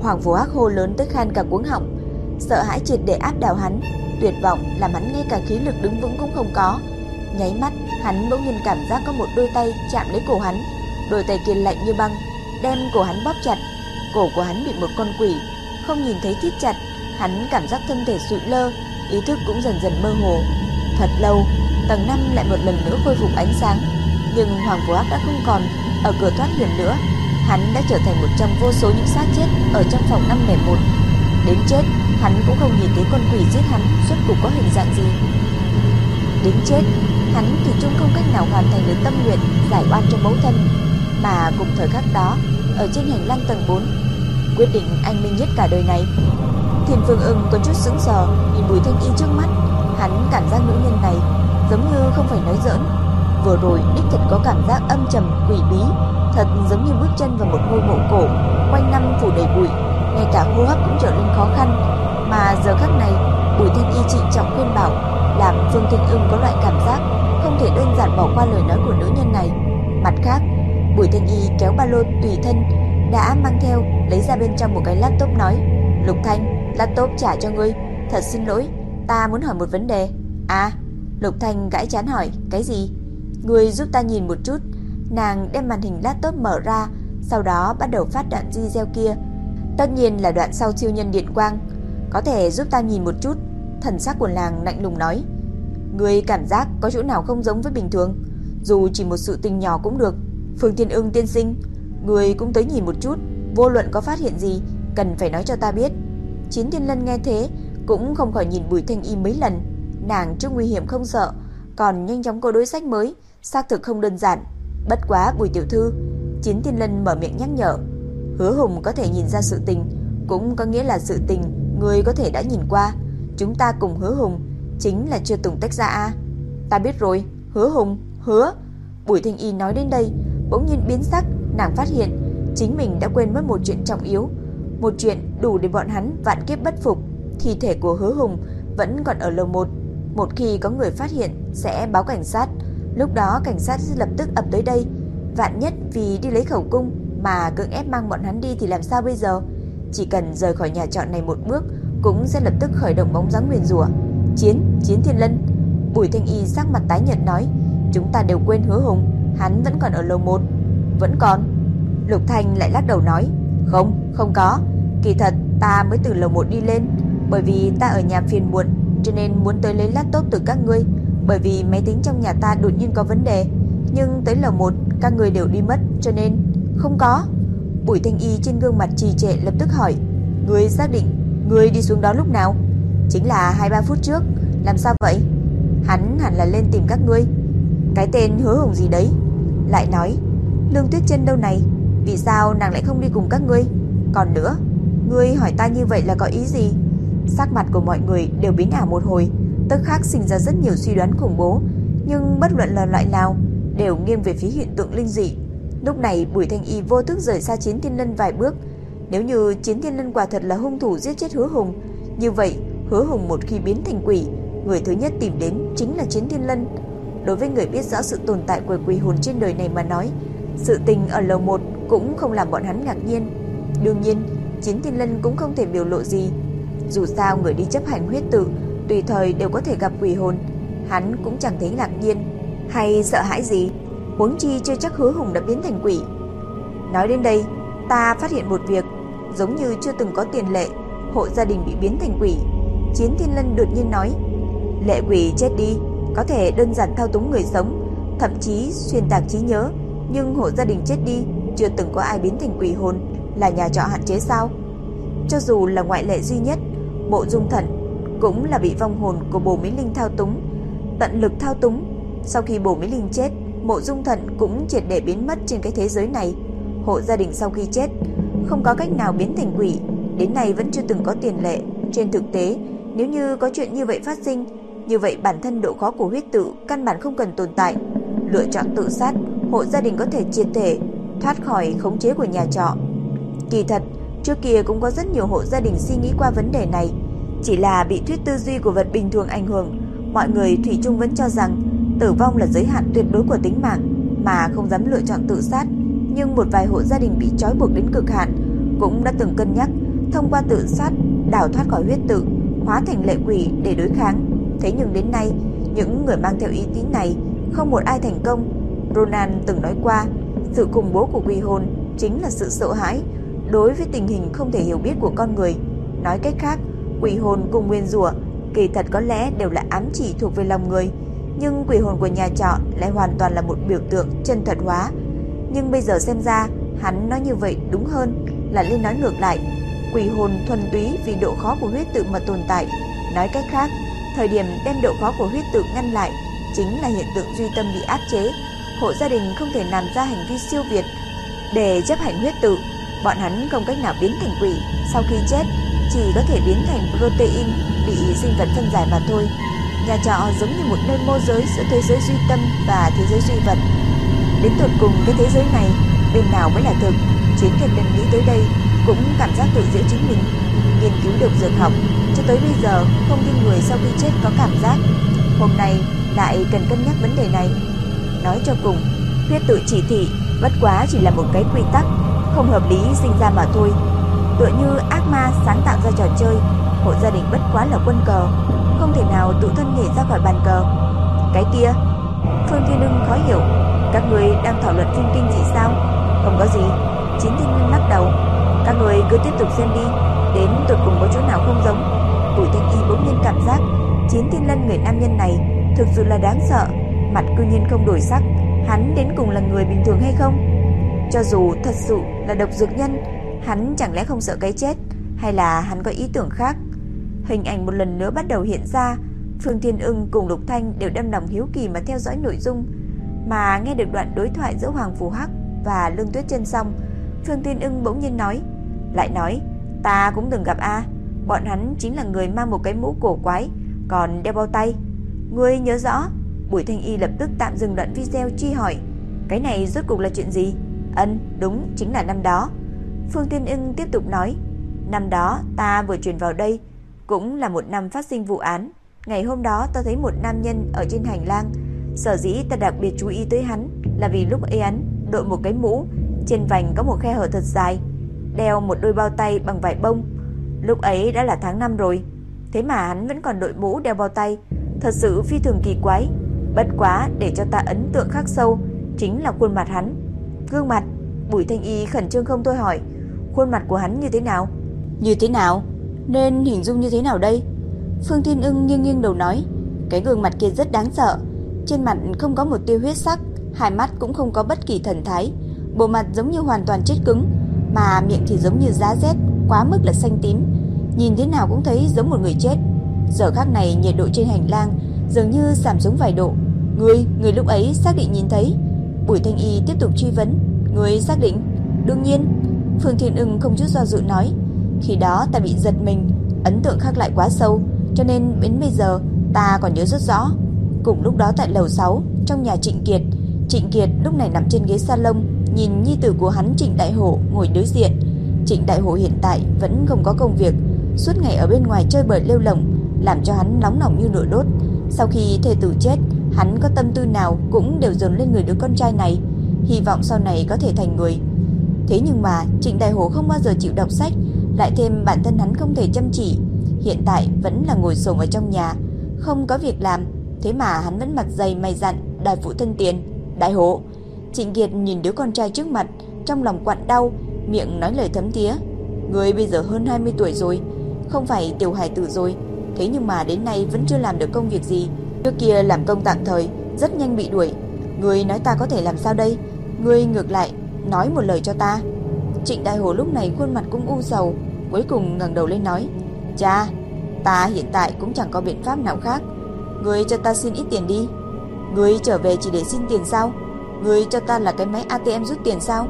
Hoàng Vũ Hắc hô lớn tới khan cả cuống họng, sợ hãi triệt để áp đảo hắn, tuyệt vọng làm hắn ngay cả khí lực đứng vững cũng không có. Nháy mắt, hắn bỗng nhiên cảm giác có một đôi tay chạm lấy cổ hắn, đôi tay kia lạnh như băng, đem cổ hắn bóp chặt. Cổ của hắn bị một con quỷ không nhìn thấy thít chặt, hắn cảm giác thân thể sụi lơ, ý thức cũng dần dần mơ hồ. Thật lâu, tầng 5 lại một lần nữa khôi phục ánh sáng, nhưng Hoàng Vũ Ác đã không còn ở cửa thoát hiểm nữa. Hắn đã trở thành một trong vô số những xác chết ở trong phòng 501. Đến chết, hắn cũng không nhìn thấy con quỷ giết hắn suốt cuộc có hình dạng gì. Đến chết, hắn thì chung không cách nào hoàn thành được tâm nguyện giải oan cho mẫu thân, mà cùng thời khắc đó, ở trên hành lang tầng 4, quyết định anh minh nhất cả đời này. Thiên Phương Ưng có chút sững sờ nhìn Bùi Thanh Y trước mắt, hắn cảm giác nữ nhân này giống như không phải nói giỡn. Vừa rồi đích thật có cảm giác âm trầm quỷ bí, thật giống như bước chân vào một ngôi mộ cổ, quanh năm phủ đầy bụi, ngay cả hô hấp cũng trở nên khó khăn. Mà giờ khắc này, Bùi Thanh Y trịnh trọng khuyên bảo, làm Phương Thiên Ưng có loại cảm giác không thể đơn giản bỏ qua lời nói của nữ nhân này. Mặt khác, Bùi Thanh Y kéo ba lô tùy thân đã mang theo, lấy ra bên trong một cái laptop nói, "Lục Thanh, laptop trả cho ngươi, thật xin lỗi, ta muốn hỏi một vấn đề." "À?" Lục Thanh gãi chán hỏi, "Cái gì?" "Ngươi giúp ta nhìn một chút." Nàng đem màn hình laptop mở ra, sau đó bắt đầu phát đoạn video kia. Tất nhiên là đoạn sau siêu nhân điện quang. "Có thể giúp ta nhìn một chút?" Thần sắc của nàng lạnh lùng nói. Người cảm giác có chỗ nào không giống với bình thường?" Dù chỉ một sự tình nhỏ cũng được Phương Thiên Ưng tiên sinh Người cũng tới nhìn một chút Vô luận có phát hiện gì, Cần phải nói cho ta biết Chiến Thiên Lân nghe thế, Cũng không khỏi nhìn Bùi Thanh Y mấy lần Nàng trước nguy hiểm không sợ, Còn nhanh chóng có đối sách mới, Xác thực không đơn giản Bất quá Bùi Tiểu Thư, Chiến Thiên Lân mở miệng nhắc nhở Hứa Hùng có thể nhìn ra sự tình Cũng có nghĩa là sự tình Người có thể đã nhìn qua Chúng ta cùng Hứa Hùng Chính là chưa từng tách ra a Ta biết rồi Hứa Hùng Hứa Bùi Thanh Y nói đến đây Bỗng nhiên biến sắc Nàng phát hiện chính mình đã quên mất một chuyện trọng yếu, một chuyện đủ để bọn hắn vạn kiếp bất phục. Thi thể của Hứa Hùng vẫn còn ở lầu 1, một khi có người phát hiện sẽ báo cảnh sát, lúc đó cảnh sát sẽ lập tức ập tới đây. Vạn nhất vì đi lấy khẩu cung mà cưỡng ép mang bọn hắn đi thì làm sao bây giờ? Chỉ cần rời khỏi nhà trọ này một bước cũng sẽ lập tức khởi động bóng dáng nguyền rủa. Chiến, Chiến Thiên Lân. Bùi Thanh Y sắc mặt tái nhợt nói, chúng ta đều quên Hứa Hùng, hắn vẫn còn ở lầu 1. Vẫn còn. Lục Thanh lại lắc đầu nói, không, không có. Kỳ thật ta mới từ lầu 1 đi lên, bởi vì ta ở nhà phiền muộn, cho nên muốn tới lấy laptop từ các ngươi, bởi vì máy tính trong nhà ta đột nhiên có vấn đề. Nhưng tới lầu 1 các người đều đi mất, cho nên không có. Bùi Thanh Y trên gương mặt trì trệ lập tức hỏi, ngươi xác định ngươi đi xuống đó lúc nào? Chính là 2-3 phút trước, làm sao vậy? Hắn hẳn là lên tìm các ngươi. Cái tên hứa hùng gì đấy? Lại nói, Lương Tuyết Chân đâu này? Vì sao nàng lại không đi cùng các ngươi? Còn nữa, ngươi hỏi ta như vậy là có ý gì? Sắc mặt của mọi người đều biến ảo một hồi, tức khắc sinh ra rất nhiều suy đoán khủng bố, nhưng bất luận là loại nào đều nghiêng về phía hiện tượng linh dị. Lúc này Bùi Thanh Y vô thức rời xa Chiến Thiên Lân vài bước. Nếu như Chiến Thiên Lân quả thật là hung thủ giết chết Hứa Hùng, như vậy Hứa Hùng một khi biến thành quỷ, người thứ nhất tìm đến chính là Chiến Thiên Lân. Đối với người biết rõ sự tồn tại của quỷ hồn trên đời này mà nói, sự tình ở lầu 1 cũng không làm bọn hắn ngạc nhiên. Đương nhiên, Chiến Thiên Lân cũng không thể biểu lộ gì. Dù sao người đi chấp hành huyết tự tùy thời đều có thể gặp quỷ hồn, hắn cũng chẳng thấy ngạc nhiên hay sợ hãi gì. Huống chi chưa chắc Hứa Hùng đã biến thành quỷ. Nói đến đây, ta phát hiện một việc, giống như chưa từng có tiền lệ, hộ gia đình bị biến thành quỷ. Chiến Thiên Lân đột nhiên nói, lệ quỷ chết đi, có thể đơn giản thao túng người sống, thậm chí xuyên tạc trí nhớ, nhưng hộ gia đình chết đi chưa từng có ai biến thành quỷ hồn là nhà trọ hạn chế sao? Cho dù là ngoại lệ duy nhất, Bộ Dung Thận cũng là bị vong hồn của Bồ Mỹ Linh thao túng, tận lực thao túng. Sau khi Bồ Mỹ Linh chết, Mộ Dung Thận cũng triệt để biến mất trên cái thế giới này. Hộ gia đình sau khi chết không có cách nào biến thành quỷ, đến nay vẫn chưa từng có tiền lệ. Trên thực tế, nếu như có chuyện như vậy phát sinh, như vậy bản thân độ khó của huyết tự căn bản không cần tồn tại. Lựa chọn tự sát, hộ gia đình có thể triệt thể thoát khỏi khống chế của nhà trọ. Kỳ thật, Trước kia cũng có rất nhiều hộ gia đình suy nghĩ qua vấn đề này, chỉ là bị thuyết tư duy của vật bình thường ảnh hưởng, mọi người thủy chung vẫn cho rằng tử vong là giới hạn tuyệt đối của tính mạng mà không dám lựa chọn tự sát, nhưng một vài hộ gia đình bị trói buộc đến cực hạn cũng đã từng cân nhắc thông qua tự sát đào thoát khỏi huyết tự, hóa thành lệ quỷ để đối kháng. Thế nhưng đến nay, những người mang theo ý tín này không một ai thành công. Ronan từng nói qua, sự khủng bố của quỷ hồn chính là sự sợ hãi đối với tình hình không thể hiểu biết của con người. Nói cách khác, quỷ hồn cùng nguyên rủa kỳ thật có lẽ đều là ám chỉ thuộc về lòng người, nhưng quỷ hồn của nhà trọ lại hoàn toàn là một biểu tượng chân thật hóa. Nhưng bây giờ xem ra, hắn nói như vậy đúng hơn là liên nói ngược lại. Quỷ hồn thuần túy vì độ khó của huyết tự mà tồn tại. Nói cách khác, thời điểm đem độ khó của huyết tự ngăn lại chính là hiện tượng duy tâm bị áp chế. Hộ gia đình không thể làm ra hành vi siêu việt để chấp hành huyết tự. Bọn hắn không cách nào biến thành quỷ sau khi chết, chỉ có thể biến thành protein bị sinh vật phân giải mà thôi. Nhà trọ giống như một nơi mô giới giữa thế giới duy tâm và thế giới duy vật. Đến tột cùng cái thế giới này, bên nào mới là thực? Chiến thần lần nghĩ tới đây cũng cảm giác tự giữ chính mình. Nghiên cứu được dược học, cho tới bây giờ không tin người sau khi chết có cảm giác. Hôm nay lại cần cân nhắc vấn đề này. Nói cho cùng, huyết tự chỉ thị bất quá chỉ là một cái quy tắc không hợp lý sinh ra mà thôi. Tựa như ác ma sáng tạo ra trò chơi, hộ gia đình bất quá là quân cờ, không thể nào tự thân nhảy ra khỏi bàn cờ. Cái kia, Phương Thiên Ưng khó hiểu, các người đang thảo luận phim kinh dị sao? Không có gì. Chiến Thiên Ưng lắc đầu, các người cứ tiếp tục xem đi, đến tụt cùng có chỗ nào không giống. Bùi Thanh Y bỗng nhiên cảm giác Chiến Thiên Lân người nam nhân này thực sự là đáng sợ, mặt cư nhiên không đổi sắc, hắn đến cùng là người bình thường hay không? Cho dù thật sự là độc dược nhân, hắn chẳng lẽ không sợ cái chết, hay là hắn có ý tưởng khác? Hình ảnh một lần nữa bắt đầu hiện ra, Phương Thiên Ưng cùng Lục Thanh đều đâm lòng hiếu kỳ mà theo dõi nội dung, mà nghe được đoạn đối thoại giữa Hoàng Phù Hắc và Lương Tuyết Chân xong, Phương Thiên Ưng bỗng nhiên nói, lại nói, ta cũng từng gặp a, bọn hắn chính là người mang một cái mũ cổ quái, còn đeo bao tay. Ngươi nhớ rõ? Bùi Thanh Y lập tức tạm dừng đoạn video truy hỏi, cái này rốt cuộc là chuyện gì? Ân, đúng, chính là năm đó. Phương thiên Ưng tiếp tục nói, năm đó ta vừa chuyển vào đây, cũng là một năm phát sinh vụ án. Ngày hôm đó ta thấy một nam nhân ở trên hành lang, sở dĩ ta đặc biệt chú ý tới hắn là vì lúc ấy hắn đội một cái mũ, trên vành có một khe hở thật dài, đeo một đôi bao tay bằng vải bông. Lúc ấy đã là tháng 5 rồi, thế mà hắn vẫn còn đội mũ đeo bao tay, thật sự phi thường kỳ quái. Bất quá để cho ta ấn tượng khắc sâu chính là khuôn mặt hắn. Gương mặt, Bùi Thanh Y khẩn trương không thôi hỏi, khuôn mặt của hắn như thế nào? Như thế nào? Nên hình dung như thế nào đây? Phương Thiên Ưng nghiêng nghiêng đầu nói, cái gương mặt kia rất đáng sợ, trên mặt không có một tia huyết sắc, hai mắt cũng không có bất kỳ thần thái, bộ mặt giống như hoàn toàn chết cứng, mà miệng thì giống như giá rét, quá mức là xanh tím, nhìn thế nào cũng thấy giống một người chết. Giờ khắc này nhiệt độ trên hành lang dường như giảm xuống vài độ. Người, người lúc ấy xác định nhìn thấy. Bùi Thanh Y tiếp tục truy vấn, người xác định? Đương nhiên. Phương Thiên Ưng không chút do dự nói, khi đó ta bị giật mình, ấn tượng khắc lại quá sâu, cho nên đến bây giờ ta còn nhớ rất rõ. Cùng lúc đó tại lầu 6, trong nhà Trịnh Kiệt, Trịnh Kiệt lúc này nằm trên ghế salon, nhìn nhi tử của hắn Trịnh Đại Hổ ngồi đối diện. Trịnh Đại Hổ hiện tại vẫn không có công việc, suốt ngày ở bên ngoài chơi bời lêu lổng, làm cho hắn nóng lòng như lửa đốt. Sau khi thê tử chết, hắn có tâm tư nào cũng đều dồn lên người đứa con trai này, hy vọng sau này có thể thành người. Thế nhưng mà Trịnh Đại Hổ không bao giờ chịu đọc sách, lại thêm bản thân hắn không thể chăm chỉ, hiện tại vẫn là ngồi xổm ở trong nhà, không có việc làm, thế mà hắn vẫn mặt dày mày dặn đòi phụ thân tiền. Đại Hổ, Trịnh Kiệt nhìn đứa con trai trước mặt, trong lòng quặn đau, miệng nói lời thấm thía. Người bây giờ hơn 20 tuổi rồi, không phải tiểu hài tử rồi, thế nhưng mà đến nay vẫn chưa làm được công việc gì. Trước kia làm công tạm thời, rất nhanh bị đuổi. Người nói ta có thể làm sao đây? Người ngược lại, nói một lời cho ta. Trịnh Đại Hồ lúc này khuôn mặt cũng u sầu, cuối cùng ngẩng đầu lên nói: "Cha, ta hiện tại cũng chẳng có biện pháp nào khác, người cho ta xin ít tiền đi." Ngươi trở về chỉ để xin tiền sao? Ngươi cho ta là cái máy ATM rút tiền sao?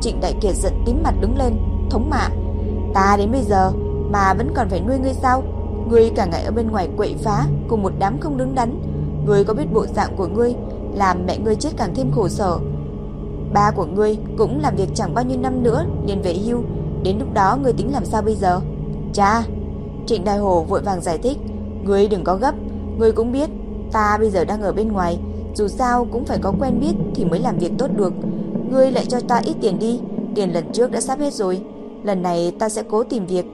Trịnh Đại Kiệt giận tím mặt đứng lên, thống mạ. Ta đến bây giờ mà vẫn còn phải nuôi ngươi sao? Ngươi cả ngày ở bên ngoài quậy phá cùng một đám không đứng đắn. Ngươi có biết bộ dạng của ngươi làm mẹ ngươi chết càng thêm khổ sở. Ba của ngươi cũng làm việc chẳng bao nhiêu năm nữa liền về hưu, Đến lúc đó ngươi tính làm sao bây giờ? Cha, Trịnh Đại Hồ vội vàng giải thích, ngươi đừng có gấp, ngươi cũng biết, ta bây giờ đang ở bên ngoài, dù sao cũng phải có quen biết thì mới làm việc tốt được. Ngươi lại cho ta ít tiền đi, tiền lần trước đã sắp hết rồi, lần này ta sẽ cố tìm việc.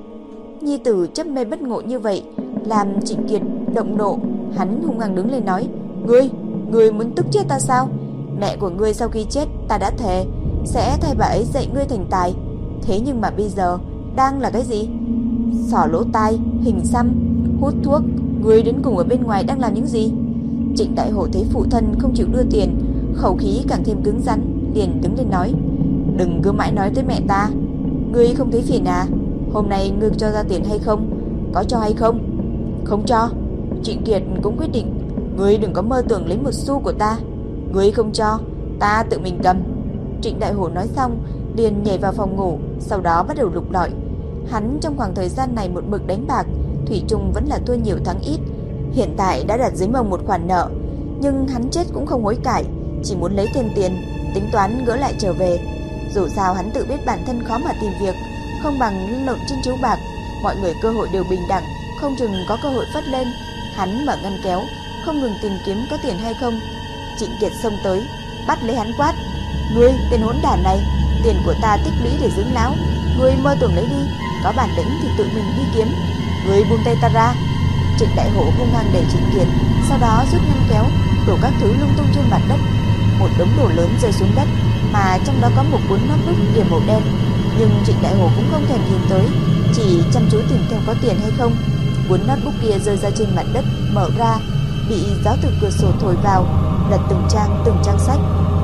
Nhi tử chấp mê bất ngộ như vậy, làm Trịnh Kiệt động nộ, hắn hung hăng đứng lên nói, "Ngươi, ngươi muốn tức chết ta sao? Mẹ của ngươi sau khi chết, ta đã thề sẽ thay bà ấy dạy ngươi thành tài. Thế nhưng mà bây giờ đang là cái gì? Sỏ lỗ tai, hình xăm, hút thuốc, người đến cùng ở bên ngoài đang làm những gì?" Trịnh Đại Hổ thấy phụ thân không chịu đưa tiền, khẩu khí càng thêm cứng rắn, liền đứng lên nói: "Đừng cứ mãi nói tới mẹ ta, ngươi không thấy phiền à? Hôm nay ngươi cho ra tiền hay không? Có cho hay không?" "Không cho." Trịnh Kiệt cũng quyết định, "Ngươi đừng có mơ tưởng lấy một xu của ta, ngươi không cho, ta tự mình cầm." Trịnh Đại Hổ nói xong, liền nhảy vào phòng ngủ, sau đó bắt đầu lục lọi. Hắn trong khoảng thời gian này một mực đánh bạc, thủy chung vẫn là thua nhiều thắng ít, Hiện tại đã đặt dưới mông một khoản nợ, nhưng hắn chết cũng không hối cải, chỉ muốn lấy thêm tiền, tính toán gỡ lại trở về. Dù sao hắn tự biết bản thân khó mà tìm việc, không bằng lộn trên chiếu bạc, mọi người cơ hội đều bình đẳng, không chừng có cơ hội phát lên. Hắn mở ngăn kéo, không ngừng tìm kiếm có tiền hay không. Trịnh Kiệt xông tới, bắt lấy hắn quát: "Ngươi, tên hỗn đản này, tiền của ta tích lũy để dưỡng lão, người mơ tưởng lấy đi, có bản lĩnh thì tự mình đi kiếm, người buông tay ta ra." Trịnh Đại Hổ hung hăng đẩy Trịnh Kiệt, sau đó rút ngăn kéo, đổ các thứ lung tung trên mặt đất. Một đống đồ lớn rơi xuống đất, mà trong đó có một cuốn notebook điểm màu đen. Nhưng Trịnh Đại Hổ cũng không thèm nhìn tới, chỉ chăm chú tìm theo có tiền hay không. Cuốn notebook kia rơi ra trên mặt đất, mở ra, bị gió từ cửa sổ thổi vào, lật từng trang từng trang sách.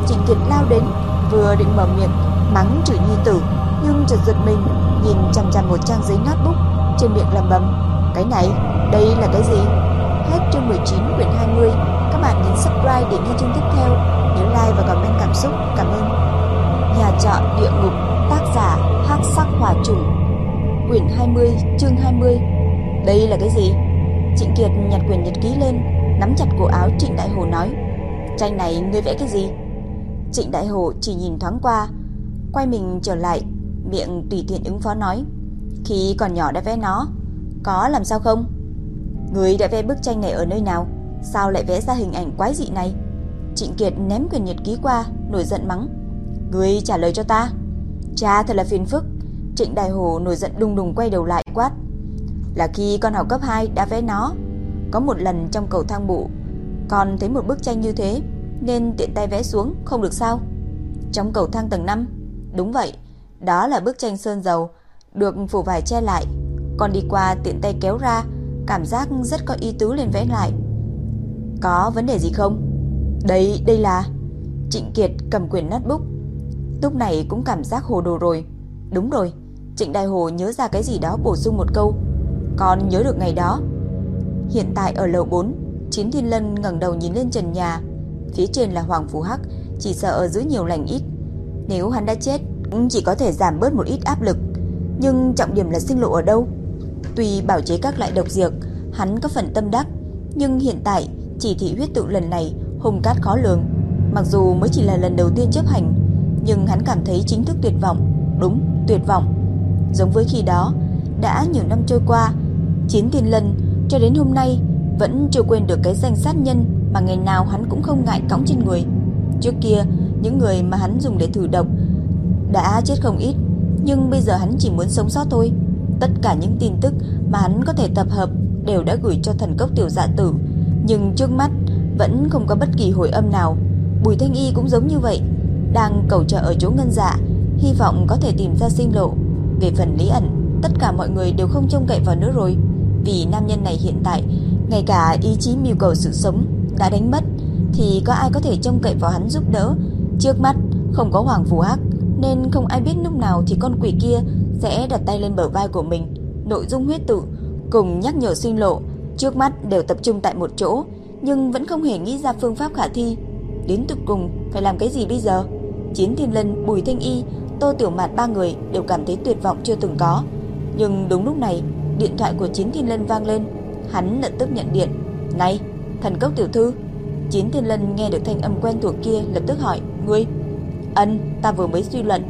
Trịnh Kiệt lao đến, vừa định mở miệng mắng chửi nhi tử, nhưng chợt giật mình, nhìn chằm chằm một trang giấy notebook, trên miệng lẩm bẩm cái này, đây là cái gì? Hết chương 19 quyển 20. Các bạn nhấn subscribe để nghe chương tiếp theo. Nhớ like và comment cảm xúc. Cảm ơn. Nhà trọ địa ngục, tác giả Hắc Sắc Hỏa Trùng. Quyển 20, chương 20. Đây là cái gì? Trịnh Kiệt nhặt quyển nhật ký lên, nắm chặt cổ áo Trịnh Đại Hồ nói: "Tranh này ngươi vẽ cái gì?" Trịnh Đại Hồ chỉ nhìn thoáng qua, quay mình trở lại, miệng tùy tiện ứng phó nói: "Khi còn nhỏ đã vẽ nó, có làm sao không? Người đã vẽ bức tranh này ở nơi nào? Sao lại vẽ ra hình ảnh quái dị này? Trịnh Kiệt ném quyển nhật ký qua, nổi giận mắng. Người trả lời cho ta. Cha thật là phiền phức. Trịnh Đại Hồ nổi giận đùng đùng quay đầu lại quát. Là khi con học cấp 2 đã vẽ nó. Có một lần trong cầu thang bộ, con thấy một bức tranh như thế, nên tiện tay vẽ xuống, không được sao? Trong cầu thang tầng 5, đúng vậy, đó là bức tranh sơn dầu, được phủ vải che lại, còn đi qua tiện tay kéo ra, cảm giác rất có ý tứ lên vẽ lại. Có vấn đề gì không? Đây, đây là... Trịnh Kiệt cầm quyển notebook. Lúc này cũng cảm giác hồ đồ rồi. Đúng rồi, Trịnh Đại Hồ nhớ ra cái gì đó bổ sung một câu. Con nhớ được ngày đó. Hiện tại ở lầu 4, Chín Thiên Lân ngẩng đầu nhìn lên trần nhà. Phía trên là Hoàng Phù Hắc, chỉ sợ ở dưới nhiều lành ít. Nếu hắn đã chết, cũng chỉ có thể giảm bớt một ít áp lực. Nhưng trọng điểm là sinh lộ ở đâu? Tuy bảo chế các loại độc dược, hắn có phần tâm đắc, nhưng hiện tại chỉ thị huyết tự lần này hùng cát khó lường. Mặc dù mới chỉ là lần đầu tiên chấp hành, nhưng hắn cảm thấy chính thức tuyệt vọng, đúng, tuyệt vọng. Giống với khi đó, đã nhiều năm trôi qua, Chiến Tiên lần cho đến hôm nay vẫn chưa quên được cái danh sát nhân mà ngày nào hắn cũng không ngại cõng trên người. Trước kia, những người mà hắn dùng để thử độc đã chết không ít, nhưng bây giờ hắn chỉ muốn sống sót thôi. Tất cả những tin tức mà hắn có thể tập hợp đều đã gửi cho thần cốc tiểu dạ tử, nhưng trước mắt vẫn không có bất kỳ hồi âm nào. Bùi Thanh Y cũng giống như vậy, đang cầu trợ ở chỗ ngân dạ, hy vọng có thể tìm ra sinh lộ. Về phần Lý ẩn, tất cả mọi người đều không trông cậy vào nữa rồi, vì nam nhân này hiện tại ngay cả ý chí mưu cầu sự sống đã đánh mất thì có ai có thể trông cậy vào hắn giúp đỡ. Trước mắt không có Hoàng Phù Hắc nên không ai biết lúc nào thì con quỷ kia sẽ đặt tay lên bờ vai của mình. Nội dung huyết tự cùng nhắc nhở sinh lộ trước mắt đều tập trung tại một chỗ, nhưng vẫn không hề nghĩ ra phương pháp khả thi. Đến tục cùng phải làm cái gì bây giờ? Chiến Thiên Lân, Bùi Thanh Y, Tô Tiểu Mạt ba người đều cảm thấy tuyệt vọng chưa từng có. Nhưng đúng lúc này, điện thoại của Chiến Thiên Lân vang lên, hắn lập tức nhận điện. "Này, thần cốc tiểu thư." Chiến Thiên Lân nghe được thanh âm quen thuộc kia lập tức hỏi, "Ngươi?" "Ân, ta vừa mới suy luận,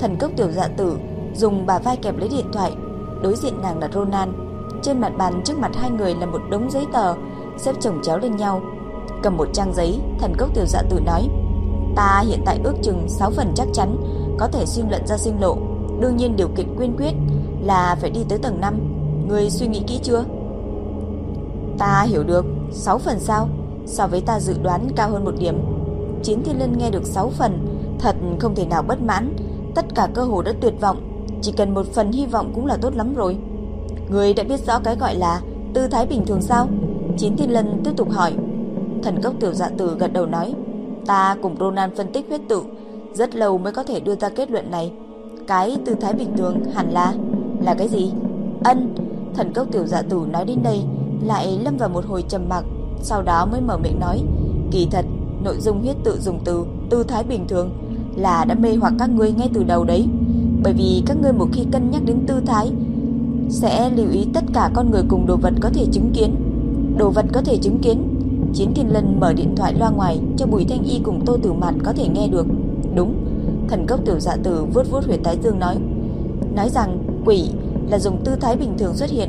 thần cốc tiểu dạ tử dùng bà vai kẹp lấy điện thoại. Đối diện nàng là Ronan. Trên mặt bàn trước mặt hai người là một đống giấy tờ xếp chồng chéo lên nhau. Cầm một trang giấy, thần cốc tiểu dạ tử nói: "Ta hiện tại ước chừng 6 phần chắc chắn có thể suy luận ra sinh lộ, đương nhiên điều kiện quyên quyết là phải đi tới tầng 5. Ngươi suy nghĩ kỹ chưa?" Ta hiểu được, 6 phần sao? So với ta dự đoán cao hơn một điểm. Chiến Thiên Linh nghe được 6 phần, thật không thể nào bất mãn, tất cả cơ hồ đã tuyệt vọng, chỉ cần một phần hy vọng cũng là tốt lắm rồi. Người đã biết rõ cái gọi là tư thái bình thường sao? Chiến Thiên Linh tiếp tục hỏi. Thần cốc tiểu dạ tử gật đầu nói, ta cùng Ronan phân tích huyết tự, rất lâu mới có thể đưa ra kết luận này. Cái tư thái bình thường hẳn là là cái gì? Ân, thần cốc tiểu dạ tử nói đến đây, lại lâm vào một hồi trầm mặc, sau đó mới mở miệng nói, kỳ thật, nội dung huyết tự dùng từ tư thái bình thường là đã mê hoặc các ngươi ngay từ đầu đấy. Bởi vì các ngươi một khi cân nhắc đến tư thái sẽ lưu ý tất cả con người cùng đồ vật có thể chứng kiến. Đồ vật có thể chứng kiến. Chiến Thiên Lân mở điện thoại loa ngoài cho Bùi Thanh Y cùng Tô Tử Mạt có thể nghe được. Đúng, thần cốc tiểu dạ tử vuốt vuốt huyệt tái dương nói. Nói rằng quỷ là dùng tư thái bình thường xuất hiện,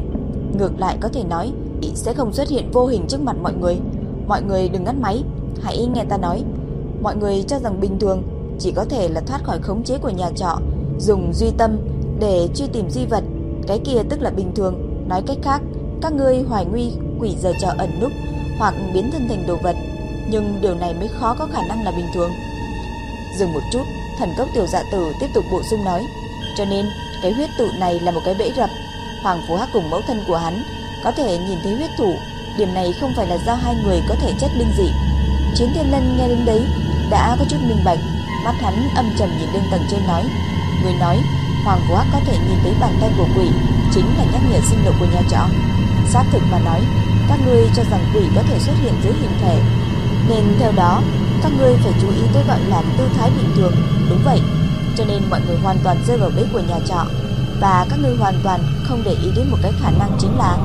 ngược lại có thể nói sẽ không xuất hiện vô hình trước mặt mọi người. Mọi người đừng ngắt máy, hãy nghe ta nói. Mọi người cho rằng bình thường chỉ có thể là thoát khỏi khống chế của nhà trọ, dùng duy tâm để truy tìm di vật, cái kia tức là bình thường. Nói cách khác, các ngươi hoài nguy quỷ giờ trọ ẩn núp hoặc biến thân thành đồ vật, nhưng điều này mới khó có khả năng là bình thường. Dừng một chút, thần cốc tiểu dạ tử tiếp tục bổ sung nói, cho nên cái huyết tụ này là một cái bẫy rập. Hoàng Phú Hắc cùng mẫu thân của hắn có thể nhìn thấy huyết thủ, điểm này không phải là do hai người có thể chất linh dị. Chiến Thiên Lân nghe đến đấy đã có chút minh bạch, mắt hắn âm trầm nhìn lên tầng trên nói, người nói Hoàng Vũ Hắc có thể nhìn thấy bàn tay của quỷ, chính là nhắc nhở sinh lộ của nhà trọ. Xác thực mà nói, các ngươi cho rằng quỷ có thể xuất hiện dưới hình thể, nên theo đó các ngươi phải chú ý tới gọi là tư thái bình thường, đúng vậy. Cho nên mọi người hoàn toàn rơi vào bẫy của nhà trọ và các ngươi hoàn toàn không để ý đến một cái khả năng chính là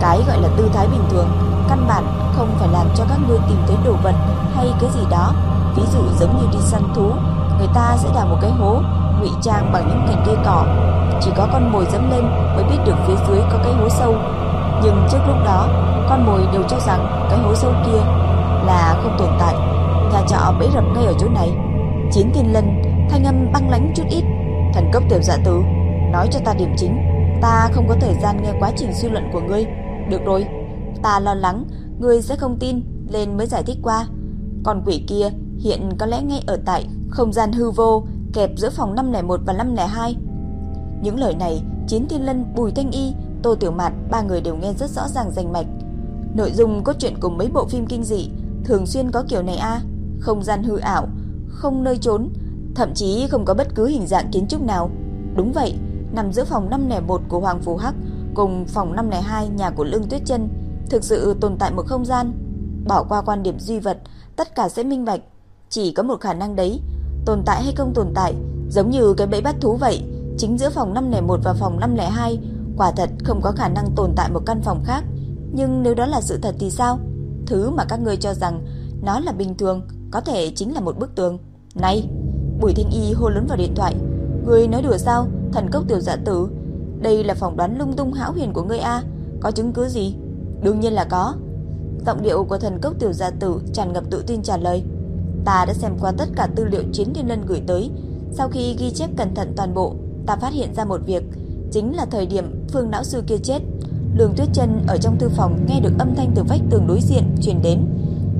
cái gọi là tư thái bình thường căn bản không phải làm cho các ngươi tìm thấy đồ vật hay cái gì đó. Ví dụ giống như đi săn thú, người ta sẽ đào một cái hố, ngụy trang bằng những cành cây cỏ. Chỉ có con mồi dẫm lên mới biết được phía dưới có cái hố sâu. Nhưng trước lúc đó, con mồi đều cho rằng cái hố sâu kia là không tồn tại. Nhà trọ bẫy rập ngay ở chỗ này. Chiến Thiên Lân, thanh âm băng lãnh chút ít. Thần cấp tiểu dạ tử, nói cho ta điểm chính. Ta không có thời gian nghe quá trình suy luận của ngươi. Được rồi, ta lo lắng ngươi sẽ không tin, lên mới giải thích qua. Còn quỷ kia hiện có lẽ ngay ở tại không gian hư vô kẹp giữa phòng 501 và 502. Những lời này, Chiến Thiên Lân, Bùi Thanh Y, Tô Tiểu Mạt ba người đều nghe rất rõ ràng rành mạch. Nội dung có chuyện cùng mấy bộ phim kinh dị thường xuyên có kiểu này a, không gian hư ảo, không nơi trốn, thậm chí không có bất cứ hình dạng kiến trúc nào. Đúng vậy, nằm giữa phòng 501 của Hoàng Phù Hắc cùng phòng 502 nhà của Lương Tuyết Chân, thực sự tồn tại một không gian. Bỏ qua quan điểm duy vật, tất cả sẽ minh bạch, chỉ có một khả năng đấy, tồn tại hay không tồn tại, giống như cái bẫy bắt thú vậy, chính giữa phòng 501 và phòng 502, quả thật không có khả năng tồn tại một căn phòng khác. Nhưng nếu đó là sự thật thì sao? Thứ mà các ngươi cho rằng nó là bình thường, có thể chính là một bức tường. Này, Bùi Thanh Y hô lớn vào điện thoại, người nói đùa sao? Thần cốc tiểu dạ tử, đây là phỏng đoán lung tung hão huyền của ngươi a, có chứng cứ gì? Đương nhiên là có. Giọng điệu của thần cốc tiểu gia tử tràn ngập tự tin trả lời. Ta đã xem qua tất cả tư liệu chiến thiên lân gửi tới. Sau khi ghi chép cẩn thận toàn bộ, ta phát hiện ra một việc, chính là thời điểm Phương lão sư kia chết. Lương Tuyết Chân ở trong thư phòng nghe được âm thanh từ vách tường đối diện truyền đến,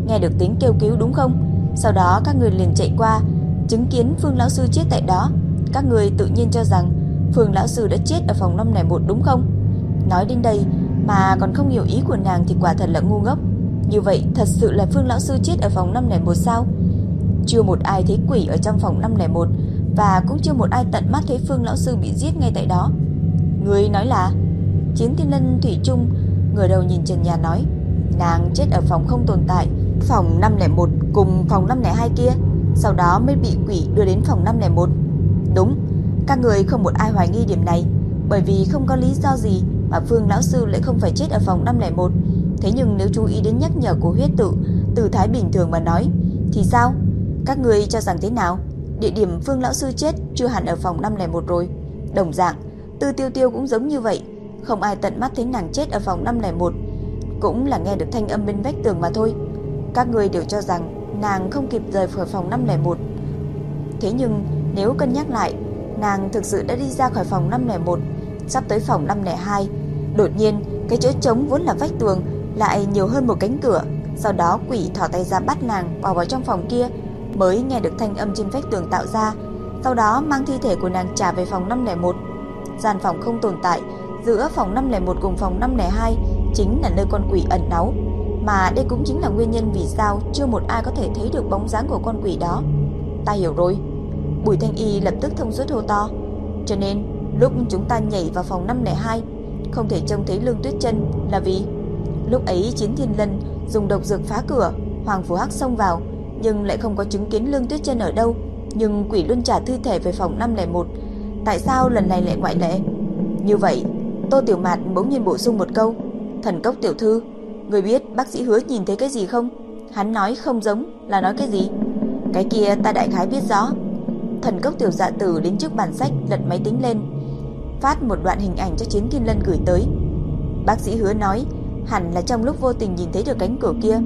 nghe được tiếng kêu cứu đúng không? Sau đó các người liền chạy qua, chứng kiến Phương lão sư chết tại đó. Các người tự nhiên cho rằng Phương lão sư đã chết ở phòng 501 đúng không? Nói đến đây mà còn không hiểu ý của nàng thì quả thật là ngu ngốc. Như vậy thật sự là Phương lão sư chết ở phòng 501 sao? Chưa một ai thấy quỷ ở trong phòng 501 và cũng chưa một ai tận mắt thấy Phương lão sư bị giết ngay tại đó. Người nói là Chiến Thiên Lân Thủy Trung ngửa đầu nhìn trần nhà nói nàng chết ở phòng không tồn tại, phòng 501 cùng phòng 502 kia, sau đó mới bị quỷ đưa đến phòng 501. Đúng, các người không một ai hoài nghi điểm này, bởi vì không có lý do gì mà Phương lão sư lại không phải chết ở phòng 501. Thế nhưng nếu chú ý đến nhắc nhở của huyết tự, từ thái bình thường mà nói, thì sao? Các người cho rằng thế nào? Địa điểm Phương lão sư chết chưa hẳn ở phòng 501 rồi. Đồng dạng, Tư Tiêu Tiêu cũng giống như vậy, không ai tận mắt thấy nàng chết ở phòng 501, cũng là nghe được thanh âm bên vách tường mà thôi. Các người đều cho rằng nàng không kịp rời khỏi phòng 501. Thế nhưng nếu cân nhắc lại, nàng thực sự đã đi ra khỏi phòng 501, sắp tới phòng 502. Đột nhiên, cái chỗ trống vốn là vách tường lại nhiều hơn một cánh cửa. Sau đó quỷ thỏ tay ra bắt nàng vào vào trong phòng kia, mới nghe được thanh âm trên vách tường tạo ra. Sau đó mang thi thể của nàng trả về phòng 501. Gian phòng không tồn tại, giữa phòng 501 cùng phòng 502 chính là nơi con quỷ ẩn náu. Mà đây cũng chính là nguyên nhân vì sao chưa một ai có thể thấy được bóng dáng của con quỷ đó. Ta hiểu rồi. Bùi Thanh Y lập tức thông suốt hô to. Cho nên, lúc chúng ta nhảy vào phòng 502, không thể trông thấy Lương Tuyết Chân là vì lúc ấy Chiến Thiên Lân dùng độc dược phá cửa, Hoàng Phú Hắc xông vào, nhưng lại không có chứng kiến Lương Tuyết Chân ở đâu, nhưng quỷ luôn trả thi thể về phòng 501. Tại sao lần này lại ngoại lệ? Như vậy, Tô Tiểu Mạt bỗng nhiên bổ sung một câu, "Thần cốc tiểu thư, người biết bác sĩ Hứa nhìn thấy cái gì không?" Hắn nói không giống là nói cái gì? Cái kia ta đại khái biết rõ. Thần cốc tiểu dạ tử đến trước bản sách lật máy tính lên, phát một đoạn hình ảnh cho Chiến Thiên Lân gửi tới. Bác sĩ hứa nói, hẳn là trong lúc vô tình nhìn thấy được cánh cửa kia.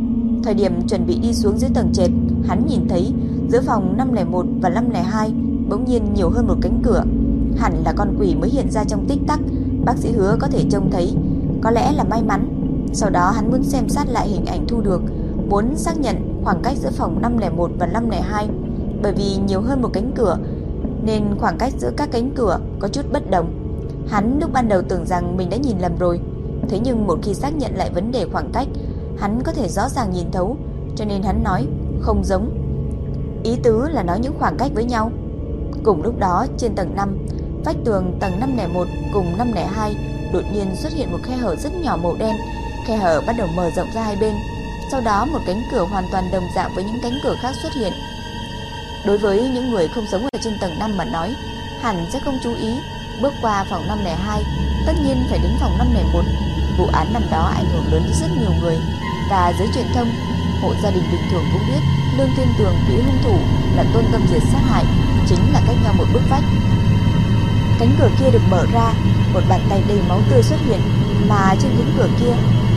Thời điểm chuẩn bị đi xuống dưới tầng trệt, hắn nhìn thấy giữa phòng 501 và 502 bỗng nhiên nhiều hơn một cánh cửa. Hẳn là con quỷ mới hiện ra trong tích tắc, bác sĩ hứa có thể trông thấy, có lẽ là may mắn. Sau đó hắn muốn xem sát lại hình ảnh thu được, muốn xác nhận khoảng cách giữa phòng 501 và 502 bởi vì nhiều hơn một cánh cửa nên khoảng cách giữa các cánh cửa có chút bất đồng. Hắn lúc ban đầu tưởng rằng mình đã nhìn lầm rồi, thế nhưng một khi xác nhận lại vấn đề khoảng cách, hắn có thể rõ ràng nhìn thấu, cho nên hắn nói không giống. Ý tứ là nói những khoảng cách với nhau. Cùng lúc đó trên tầng 5, vách tường tầng 501 cùng 502 đột nhiên xuất hiện một khe hở rất nhỏ màu đen, khe hở bắt đầu mở rộng ra hai bên. Sau đó một cánh cửa hoàn toàn đồng dạng với những cánh cửa khác xuất hiện. Đối với những người không sống ở trên tầng 5 mà nói, hẳn sẽ không chú ý bước qua phòng 502, tất nhiên phải đến phòng 501. Vụ án năm đó ảnh hưởng lớn đến rất nhiều người và giới truyền thông, hộ gia đình bình thường cũng biết Lương Thiên Tường bị hung thủ là Tôn Tâm Diệt sát hại, chính là cách nhau một bước vách. Cánh cửa kia được mở ra, một bàn tay đầy máu tươi xuất hiện, mà trên cánh cửa kia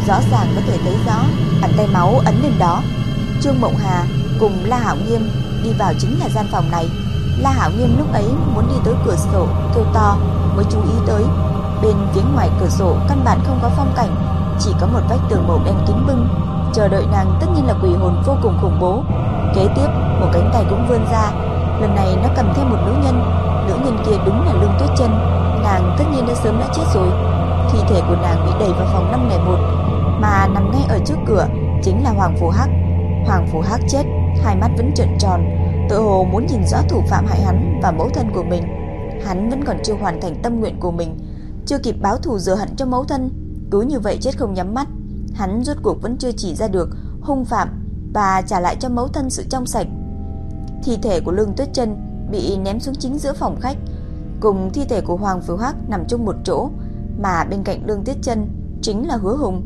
rõ ràng có thể thấy rõ bàn tay máu ấn lên đó. Trương Mộng Hà cùng La hảo Nghiêm đi vào chính là gian phòng này. La Hạo Nghiêm lúc ấy muốn đi tới cửa sổ kêu to mới chú ý tới. Bên phía ngoài cửa sổ căn bản không có phong cảnh, chỉ có một vách tường màu đen kín bưng. Chờ đợi nàng tất nhiên là quỷ hồn vô cùng khủng bố. Kế tiếp, một cánh tay cũng vươn ra. Lần này nó cầm thêm một nữ nhân. Nữ nhân kia đúng là Lương Tuyết Chân. Nàng tất nhiên đã sớm đã chết rồi. Thi thể của nàng bị đẩy vào phòng 501, mà nằm ngay ở trước cửa chính là Hoàng Phù Hắc. Hoàng Phù Hắc chết, hai mắt vẫn trợn tròn, tự hồ muốn nhìn rõ thủ phạm hại hắn và mẫu thân của mình. Hắn vẫn còn chưa hoàn thành tâm nguyện của mình, chưa kịp báo thù rửa hận cho mẫu thân, cứ như vậy chết không nhắm mắt. Hắn rốt cuộc vẫn chưa chỉ ra được hung phạm và trả lại cho mẫu thân sự trong sạch. Thi thể của Lương Tuyết Chân bị ném xuống chính giữa phòng khách, cùng thi thể của Hoàng Phú Hắc nằm chung một chỗ, mà bên cạnh Lương Tuyết Chân chính là Hứa Hùng.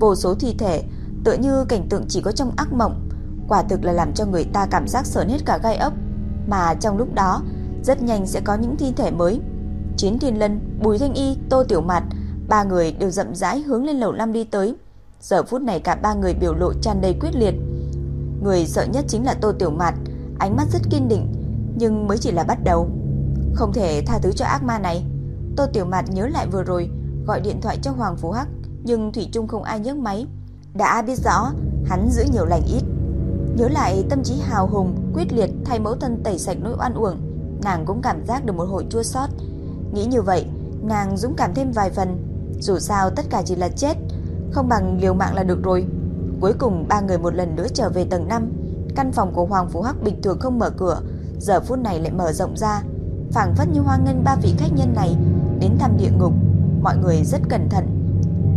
Vô số thi thể tựa như cảnh tượng chỉ có trong ác mộng, quả thực là làm cho người ta cảm giác sởn hết cả gai ốc, mà trong lúc đó rất nhanh sẽ có những thi thể mới. Chiến Thiên Lân, Bùi Thanh Y, Tô Tiểu Mạt, ba người đều rậm rãi hướng lên lầu năm đi tới. Giờ phút này cả ba người biểu lộ tràn đầy quyết liệt. Người sợ nhất chính là Tô Tiểu Mạt, ánh mắt rất kiên định, nhưng mới chỉ là bắt đầu. Không thể tha thứ cho ác ma này. Tô Tiểu Mạt nhớ lại vừa rồi gọi điện thoại cho Hoàng Phú Hắc, nhưng thủy chung không ai nhấc máy. Đã biết rõ, hắn giữ nhiều lành ít. Nhớ lại tâm trí hào hùng, quyết liệt thay mẫu thân tẩy sạch nỗi oan uổng, nàng cũng cảm giác được một hồi chua xót. Nghĩ như vậy, nàng dũng cảm thêm vài phần, dù sao tất cả chỉ là chết, không bằng liều mạng là được rồi. Cuối cùng ba người một lần nữa trở về tầng 5, căn phòng của Hoàng Phú Hắc bình thường không mở cửa, giờ phút này lại mở rộng ra, phảng phất như hoan nghênh ba vị khách nhân này đến thăm địa ngục. Mọi người rất cẩn thận.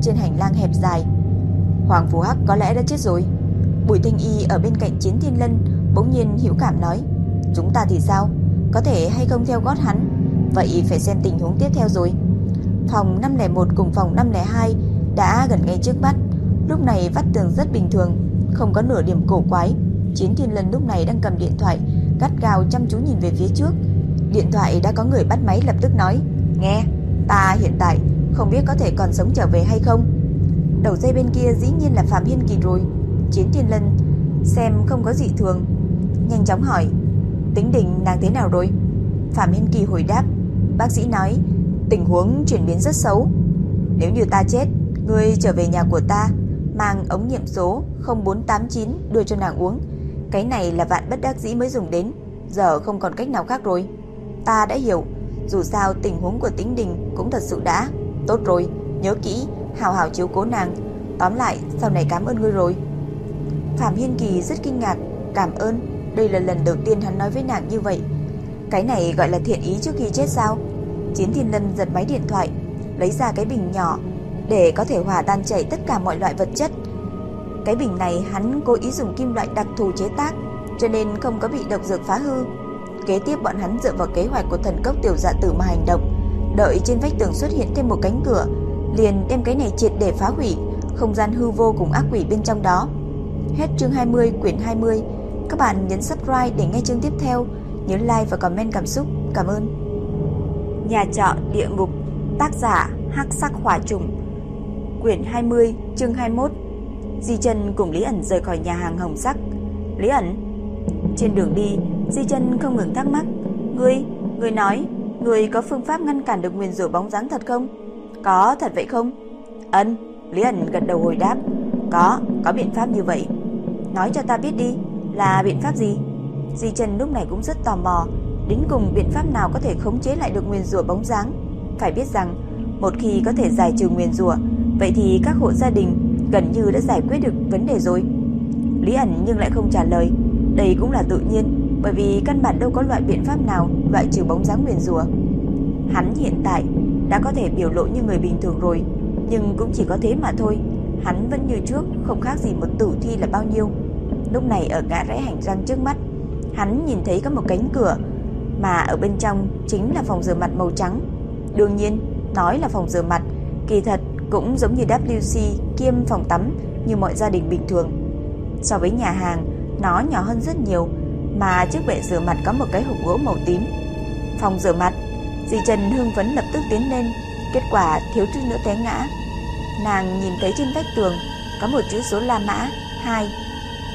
Trên hành lang hẹp dài, Hoàng Phú Hắc có lẽ đã chết rồi. Bùi Thanh Y ở bên cạnh Chiến Thiên Lân bỗng nhiên hiểu cảm nói, chúng ta thì sao? Có thể hay không theo gót hắn? Vậy phải xem tình huống tiếp theo rồi. Phòng 501 cùng phòng 502 đã gần ngay trước mắt. Lúc này vách tường rất bình thường, không có nửa điểm cổ quái. Chiến Thiên Lân lúc này đang cầm điện thoại, gắt gao chăm chú nhìn về phía trước. Điện thoại đã có người bắt máy lập tức nói, Nghe, ta hiện tại không biết có thể còn sống trở về hay không. Đầu dây bên kia dĩ nhiên là Phạm Hiên Kỳ rồi. Chiến Thiên Lân xem không có gì thường, nhanh chóng hỏi, tính đình nàng thế nào rồi? Phạm Hiên Kỳ hồi đáp, bác sĩ nói tình huống chuyển biến rất xấu. Nếu như ta chết, ngươi trở về nhà của ta, mang ống nghiệm số 0489 đưa cho nàng uống. Cái này là vạn bất đắc dĩ mới dùng đến, giờ không còn cách nào khác rồi. Ta đã hiểu, dù sao tình huống của Tĩnh Đình cũng thật sự đã tốt rồi, nhớ kỹ, hào hào chiếu cố nàng. Tóm lại, sau này cảm ơn ngươi rồi. Phạm Hiên Kỳ rất kinh ngạc, cảm ơn, đây là lần đầu tiên hắn nói với nàng như vậy. Cái này gọi là thiện ý trước khi chết sao? Chiến Thiên Lâm giật máy điện thoại, lấy ra cái bình nhỏ để có thể hòa tan chảy tất cả mọi loại vật chất. Cái bình này hắn cố ý dùng kim loại đặc thù chế tác, cho nên không có bị độc dược phá hư. Kế tiếp bọn hắn dựa vào kế hoạch của thần cốc tiểu dạ tử mà hành động, đợi trên vách tường xuất hiện thêm một cánh cửa, liền đem cái này triệt để phá hủy, không gian hư vô cùng ác quỷ bên trong đó. Hết chương 20 quyển 20. Các bạn nhấn subscribe để nghe chương tiếp theo, nhớ like và comment cảm xúc. Cảm ơn. Nhà trọ địa ngục, tác giả Hắc Sắc Hỏa Trùng. Quyển 20, chương 21. Di Chân cùng Lý ẩn rời khỏi nhà hàng Hồng Sắc. Lý ẩn trên đường đi, Di Chân không ngừng thắc mắc, "Ngươi, ngươi nói, ngươi có phương pháp ngăn cản được nguyên rủa bóng dáng thật không?" "Có, thật vậy không?" "Ân." Lý ẩn gật đầu hồi đáp, "Có, có biện pháp như vậy." "Nói cho ta biết đi, là biện pháp gì?" Di Trần lúc này cũng rất tò mò, đến cùng biện pháp nào có thể khống chế lại được nguyên rùa bóng dáng? Phải biết rằng, một khi có thể giải trừ nguyên rùa, vậy thì các hộ gia đình gần như đã giải quyết được vấn đề rồi. Lý ẩn nhưng lại không trả lời, đây cũng là tự nhiên, bởi vì căn bản đâu có loại biện pháp nào loại trừ bóng dáng nguyền rùa. Hắn hiện tại đã có thể biểu lộ như người bình thường rồi, nhưng cũng chỉ có thế mà thôi. Hắn vẫn như trước, không khác gì một tử thi là bao nhiêu. Lúc này ở ngã rẽ hành răng trước mắt, hắn nhìn thấy có một cánh cửa, mà ở bên trong chính là phòng rửa mặt màu trắng. Đương nhiên, nói là phòng rửa mặt, kỳ thật cũng giống như WC kiêm phòng tắm như mọi gia đình bình thường. So với nhà hàng, nó nhỏ hơn rất nhiều, mà trước bệ rửa mặt có một cái hộp gỗ màu tím. Phòng rửa mặt, dì Trần hưng phấn lập tức tiến lên, kết quả thiếu chút nữa té ngã. Nàng nhìn thấy trên vách tường có một chữ số La Mã 2.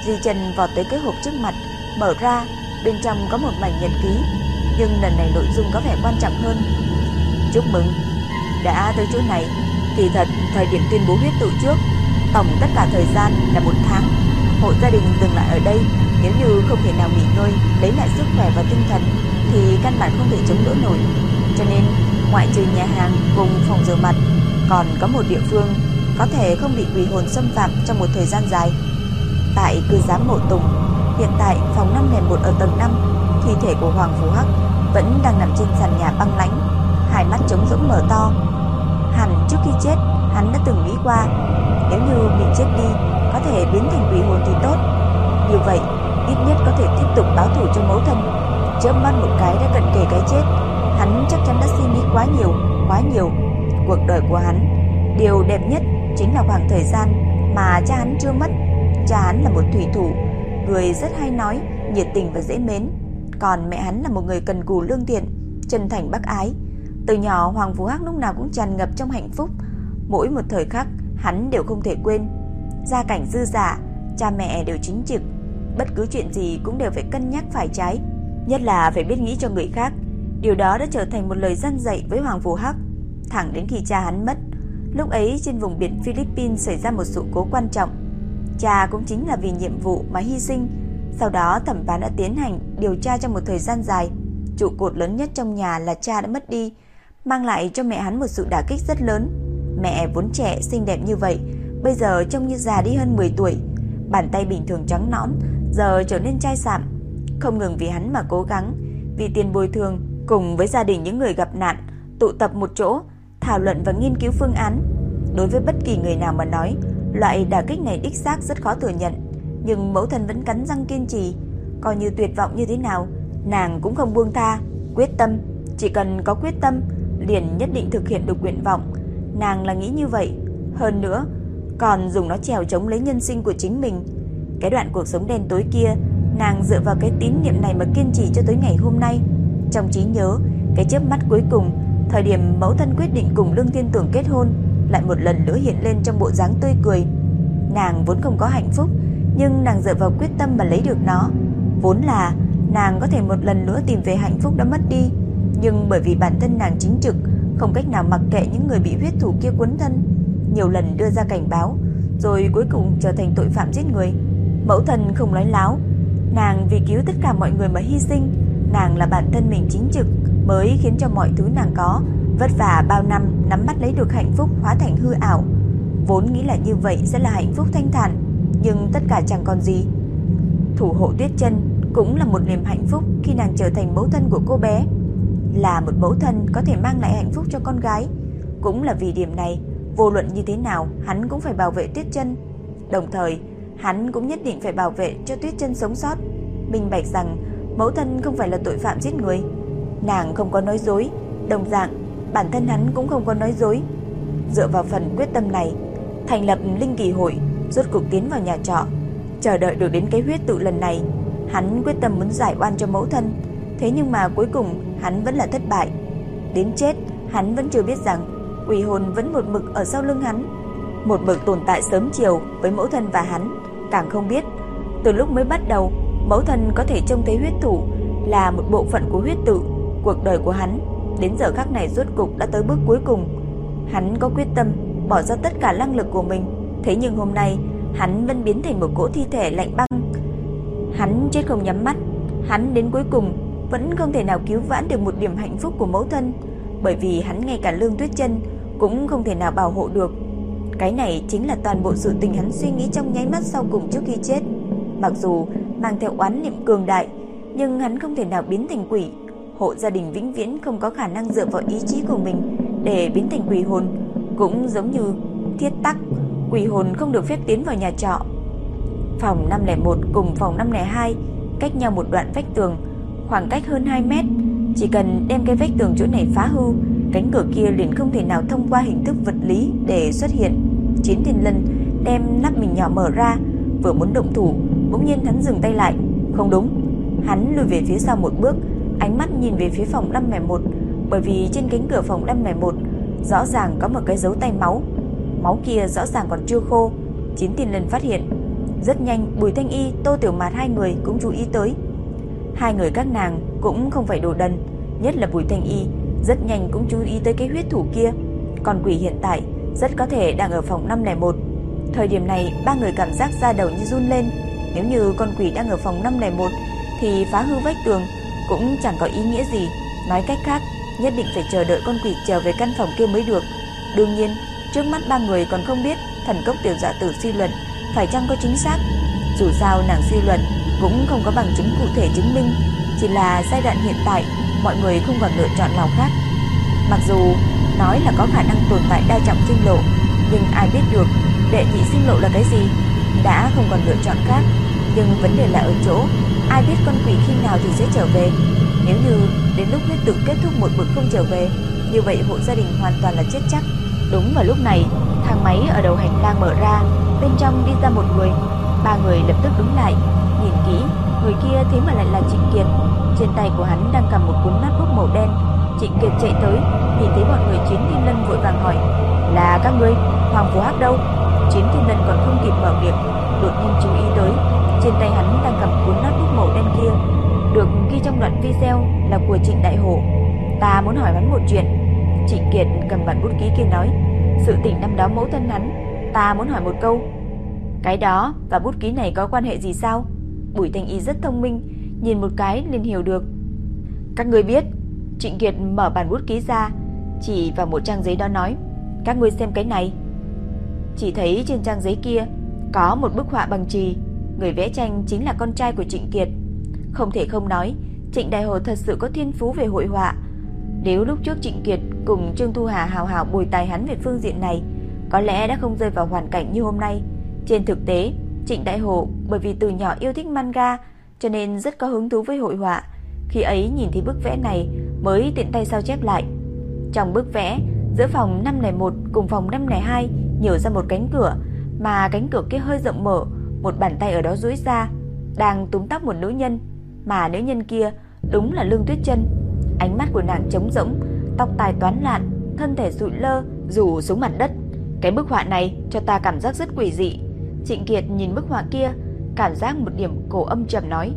Dì Trần vọt tới cái hộp trước mặt, mở ra, bên trong có một mảnh nhật ký, nhưng lần này nội dung có vẻ quan trọng hơn. Chúc mừng, đã tới chỗ này, kỳ thật thời điểm tuyên bố huyết tự trước, tổng tất cả thời gian là một tháng hộ gia đình dừng lại ở đây, nếu như không thể nào nghỉ ngơi, lấy lại sức khỏe và tinh thần thì căn bản không thể chống đỡ nổi. Cho nên, ngoại trừ nhà hàng cùng phòng rửa mặt, còn có một địa phương có thể không bị quỷ hồn xâm phạm trong một thời gian dài. Tại cư giám mộ Tùng, hiện tại phòng 501 ở tầng 5, thi thể của Hoàng Phú Hắc vẫn đang nằm trên sàn nhà băng lãnh, hai mắt trống rỗng mở to. Hẳn trước khi chết, hắn đã từng nghĩ qua, nếu như bị chết đi có thể biến thành quỷ hồn thì tốt. Như vậy, ít nhất có thể tiếp tục báo thủ cho mẫu thân. Chớp mắt một cái đã cận kề cái chết, hắn chắc chắn đã suy nghĩ quá nhiều, quá nhiều. Cuộc đời của hắn, điều đẹp nhất chính là khoảng thời gian mà cha hắn chưa mất. Cha hắn là một thủy thủ, người rất hay nói, nhiệt tình và dễ mến. Còn mẹ hắn là một người cần cù lương thiện, chân thành bác ái. Từ nhỏ Hoàng Vũ Hắc lúc nào cũng tràn ngập trong hạnh phúc, mỗi một thời khắc hắn đều không thể quên gia cảnh dư giả, cha mẹ đều chính trực, bất cứ chuyện gì cũng đều phải cân nhắc phải trái, nhất là phải biết nghĩ cho người khác. Điều đó đã trở thành một lời dân dạy với Hoàng Vũ Hắc, thẳng đến khi cha hắn mất. Lúc ấy trên vùng biển Philippines xảy ra một sự cố quan trọng. Cha cũng chính là vì nhiệm vụ mà hy sinh. Sau đó thẩm phán đã tiến hành điều tra trong một thời gian dài. Trụ cột lớn nhất trong nhà là cha đã mất đi, mang lại cho mẹ hắn một sự đả kích rất lớn. Mẹ vốn trẻ xinh đẹp như vậy, bây giờ trông như già đi hơn 10 tuổi, bàn tay bình thường trắng nõn, giờ trở nên chai sạm, không ngừng vì hắn mà cố gắng, vì tiền bồi thường cùng với gia đình những người gặp nạn, tụ tập một chỗ, thảo luận và nghiên cứu phương án. Đối với bất kỳ người nào mà nói, loại đả kích này đích xác rất khó thừa nhận, nhưng mẫu thân vẫn cắn răng kiên trì, coi như tuyệt vọng như thế nào, nàng cũng không buông tha, quyết tâm, chỉ cần có quyết tâm, liền nhất định thực hiện được nguyện vọng. Nàng là nghĩ như vậy, hơn nữa, còn dùng nó trèo chống lấy nhân sinh của chính mình. Cái đoạn cuộc sống đen tối kia, nàng dựa vào cái tín niệm này mà kiên trì cho tới ngày hôm nay. Trong trí nhớ, cái chớp mắt cuối cùng Thời điểm mẫu thân quyết định cùng Lương Thiên Tưởng kết hôn lại một lần nữa hiện lên trong bộ dáng tươi cười. Nàng vốn không có hạnh phúc, nhưng nàng dựa vào quyết tâm mà lấy được nó. Vốn là nàng có thể một lần nữa tìm về hạnh phúc đã mất đi, nhưng bởi vì bản thân nàng chính trực, không cách nào mặc kệ những người bị huyết thủ kia quấn thân, nhiều lần đưa ra cảnh báo, rồi cuối cùng trở thành tội phạm giết người. Mẫu thân không nói láo, nàng vì cứu tất cả mọi người mà hy sinh, nàng là bản thân mình chính trực mới khiến cho mọi thứ nàng có vất vả bao năm nắm bắt lấy được hạnh phúc hóa thành hư ảo. Vốn nghĩ là như vậy sẽ là hạnh phúc thanh thản, nhưng tất cả chẳng còn gì. Thủ hộ Tuyết Chân cũng là một niềm hạnh phúc khi nàng trở thành mẫu thân của cô bé. Là một mẫu thân có thể mang lại hạnh phúc cho con gái, cũng là vì điểm này, vô luận như thế nào, hắn cũng phải bảo vệ Tuyết Chân. Đồng thời, hắn cũng nhất định phải bảo vệ cho Tuyết Chân sống sót. Minh bạch rằng mẫu thân không phải là tội phạm giết người, nàng không có nói dối, đồng dạng bản thân hắn cũng không có nói dối. Dựa vào phần quyết tâm này, thành lập linh kỳ hội, rốt cuộc tiến vào nhà trọ, chờ đợi được đến cái huyết tự lần này, hắn quyết tâm muốn giải oan cho mẫu thân, thế nhưng mà cuối cùng hắn vẫn là thất bại. Đến chết, hắn vẫn chưa biết rằng quỷ hồn vẫn một mực ở sau lưng hắn, một mực tồn tại sớm chiều với mẫu thân và hắn, càng không biết. Từ lúc mới bắt đầu, mẫu thân có thể trông thấy huyết thủ là một bộ phận của huyết tự, cuộc đời của hắn Đến giờ khắc này rốt cục đã tới bước cuối cùng. Hắn có quyết tâm bỏ ra tất cả năng lực của mình, thế nhưng hôm nay hắn vẫn biến thành một cỗ thi thể lạnh băng. Hắn chết không nhắm mắt, hắn đến cuối cùng vẫn không thể nào cứu vãn được một điểm hạnh phúc của mẫu thân, bởi vì hắn ngay cả Lương Tuyết Chân cũng không thể nào bảo hộ được. Cái này chính là toàn bộ sự tình hắn suy nghĩ trong nháy mắt sau cùng trước khi chết. Mặc dù mang theo oán niệm cường đại, nhưng hắn không thể nào biến thành quỷ, hộ gia đình vĩnh viễn không có khả năng dựa vào ý chí của mình để biến thành quỷ hồn, cũng giống như thiết tắc, quỷ hồn không được phép tiến vào nhà trọ. Phòng 501 cùng phòng 502 cách nhau một đoạn vách tường, khoảng cách hơn 2 mét, chỉ cần đem cái vách tường chỗ này phá hư, cánh cửa kia liền không thể nào thông qua hình thức vật lý để xuất hiện. Chiến Thiên Lân đem nắp mình nhỏ mở ra, vừa muốn động thủ, bỗng nhiên hắn dừng tay lại, không đúng, hắn lùi về phía sau một bước, ánh mắt nhìn về phía phòng 501, bởi vì trên cánh cửa phòng 501 rõ ràng có một cái dấu tay máu. Máu kia rõ ràng còn chưa khô. chín Tiền Lần phát hiện. Rất nhanh, Bùi Thanh Y, Tô Tiểu Mạt hai người cũng chú ý tới. Hai người các nàng cũng không phải đồ đần, nhất là Bùi Thanh Y, rất nhanh cũng chú ý tới cái huyết thủ kia. Còn quỷ hiện tại rất có thể đang ở phòng 501. Thời điểm này, ba người cảm giác da đầu như run lên. Nếu như con quỷ đang ở phòng 501 thì phá hư vách tường cũng chẳng có ý nghĩa gì. Nói cách khác, nhất định phải chờ đợi con quỷ trở về căn phòng kia mới được. Đương nhiên, trước mắt ba người còn không biết thần cốc tiểu dạ tử suy luận phải chăng có chính xác. Dù sao nàng suy luận cũng không có bằng chứng cụ thể chứng minh, chỉ là giai đoạn hiện tại mọi người không còn lựa chọn nào khác. Mặc dù nói là có khả năng tồn tại đa trọng sinh lộ, nhưng ai biết được đệ nhị sinh lộ là cái gì? Đã không còn lựa chọn khác, nhưng vấn đề là ở chỗ Ai biết con quỷ khi nào thì sẽ trở về? Nếu như đến lúc huyết tự kết thúc một bực không trở về, Như vậy hộ gia đình hoàn toàn là chết chắc. Đúng vào lúc này, Thang máy ở đầu hành lang mở ra, Bên trong đi ra một người. Ba người lập tức đứng lại, Nhìn kỹ, Người kia thế mà lại là Trịnh Kiệt. Trên tay của hắn đang cầm một cuốn notebook màu đen. Trịnh Kiệt chạy tới Nhìn thấy bọn người Chiến Thiên Lân vội vàng hỏi, Là các ngươi, Hoàng Phú Hắc đâu? Chiến Thiên Lân còn không kịp mở miệng, Đột nhiên chú ý tới, trên tay hắn đang cầm cuốn notebook màu đen kia. Được ghi trong đoạn video là của Trịnh Đại Hổ. Ta muốn hỏi hắn một chuyện. Trịnh Kiệt cầm bản bút ký kia nói, Sự tình năm đó mẫu thân hắn, Ta muốn hỏi một câu. Cái đó và bút ký này có quan hệ gì sao? Bùi Thanh Y rất thông minh, Nhìn một cái liền hiểu được. Các người biết, Trịnh Kiệt mở bản bút ký ra, Chỉ vào một trang giấy đó nói, Các ngươi xem cái này. Chỉ thấy trên trang giấy kia Có một bức họa bằng trì Người vẽ tranh chính là con trai của Trịnh Kiệt. Không thể không nói, Trịnh Đại Hồ thật sự có thiên phú về hội họa. Nếu lúc trước Trịnh Kiệt Cùng Trương Thu Hà hào hào bồi tài hắn về phương diện này, Có lẽ đã không rơi vào hoàn cảnh như hôm nay. Trên thực tế, Trịnh Đại Hồ, bởi vì từ nhỏ yêu thích manga, Cho nên rất có hứng thú với hội họa. Khi ấy nhìn thấy bức vẽ này, Mới tiện tay sao chép lại. Trong bức vẽ, Giữa phòng 501 cùng phòng 502 Nhiều ra một cánh cửa, Mà cánh cửa kia hơi rộng mở một bàn tay ở đó duỗi ra, đang túm tóc một nữ nhân, mà nữ nhân kia đúng là Lương Tuyết Chân. Ánh mắt của nàng trống rỗng, tóc tai toán loạn, thân thể sụi lơ, rủ xuống mặt đất. Cái bức họa này cho ta cảm giác rất quỷ dị. Trịnh Kiệt nhìn bức họa kia, cảm giác một điểm cổ âm trầm nói.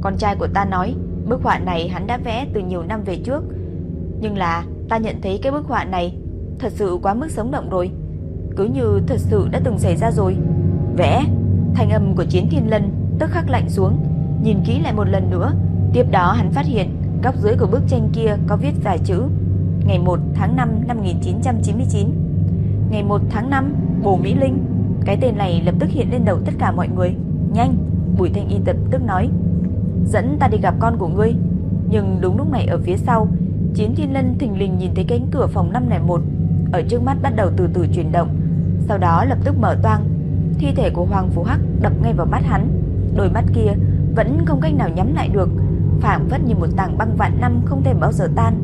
Con trai của ta nói, bức họa này hắn đã vẽ từ nhiều năm về trước. Nhưng là ta nhận thấy cái bức họa này thật sự quá mức sống động rồi. Cứ như thật sự đã từng xảy ra rồi. Vẽ, thanh âm của Chiến Thiên Lân tức khắc lạnh xuống, nhìn kỹ lại một lần nữa. Tiếp đó hắn phát hiện góc dưới của bức tranh kia có viết vài chữ. Ngày 1 tháng 5 năm 1999. Ngày 1 tháng 5, Bồ Mỹ Linh. Cái tên này lập tức hiện lên đầu tất cả mọi người. Nhanh, Bùi Thanh Y tập tức nói. Dẫn ta đi gặp con của ngươi. Nhưng đúng lúc này ở phía sau, Chiến Thiên Lân thình lình nhìn thấy cánh cửa phòng 501 ở trước mắt bắt đầu từ từ chuyển động, sau đó lập tức mở toang. Thi thể của Hoàng Phú Hắc đập ngay vào mắt hắn, đôi mắt kia vẫn không cách nào nhắm lại được, phảng phất như một tảng băng vạn năm không thể bao giờ tan.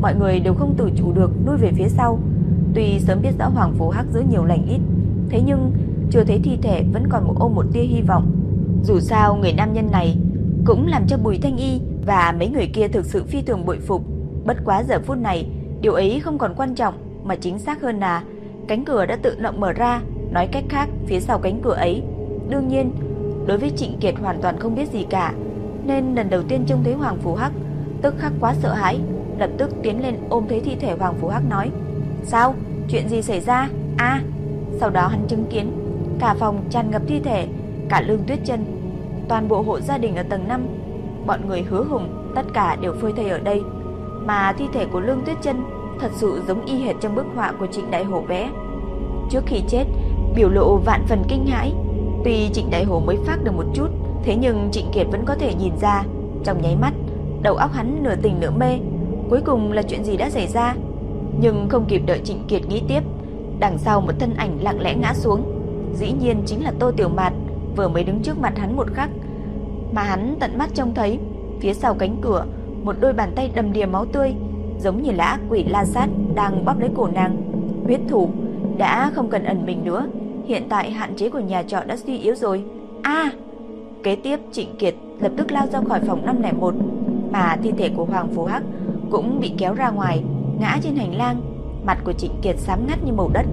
Mọi người đều không tự chủ được lui về phía sau. Tuy sớm biết rõ Hoàng Phú Hắc giữ nhiều lành ít, thế nhưng chưa thấy thi thể vẫn còn một ôm một tia hy vọng. Dù sao người nam nhân này cũng làm cho Bùi Thanh Y và mấy người kia thực sự phi thường bội phục. Bất quá giờ phút này, điều ấy không còn quan trọng mà chính xác hơn là cánh cửa đã tự động mở ra, nói cách khác, phía sau cánh cửa ấy. Đương nhiên, đối với Trịnh Kiệt hoàn toàn không biết gì cả, nên lần đầu tiên trông thấy Hoàng Phú Hắc, tức khắc quá sợ hãi, lập tức tiến lên ôm thấy thi thể Hoàng Phú Hắc nói: "Sao? Chuyện gì xảy ra?" "A." sau đó hắn chứng kiến cả phòng tràn ngập thi thể, cả Lương Tuyết Chân, toàn bộ hộ gia đình ở tầng 5, bọn người hứa hùng tất cả đều phơi thây ở đây, mà thi thể của Lương Tuyết Chân thật sự giống y hệt trong bức họa của Trịnh Đại Hổ vẽ. Trước khi chết, biểu lộ vạn phần kinh hãi, tuy Trịnh Đại Hổ mới phát được một chút, thế nhưng Trịnh Kiệt vẫn có thể nhìn ra, trong nháy mắt, đầu óc hắn nửa tỉnh nửa mê, cuối cùng là chuyện gì đã xảy ra? Nhưng không kịp đợi Trịnh Kiệt nghĩ tiếp, đằng sau một thân ảnh lặng lẽ ngã xuống, dĩ nhiên chính là Tô Tiểu Mạt, vừa mới đứng trước mặt hắn một khắc, mà hắn tận mắt trông thấy, phía sau cánh cửa, một đôi bàn tay đầm đìa máu tươi, giống như lá quỷ la sát đang bóp lấy cổ nàng. Huyết thủ đã không cần ẩn mình nữa, hiện tại hạn chế của nhà trọ đã suy yếu rồi. A! kế tiếp Trịnh Kiệt lập tức lao ra khỏi phòng 501, mà thi thể của Hoàng Phú Hắc cũng bị kéo ra ngoài, ngã trên hành lang, mặt của Trịnh Kiệt xám ngắt như màu đất.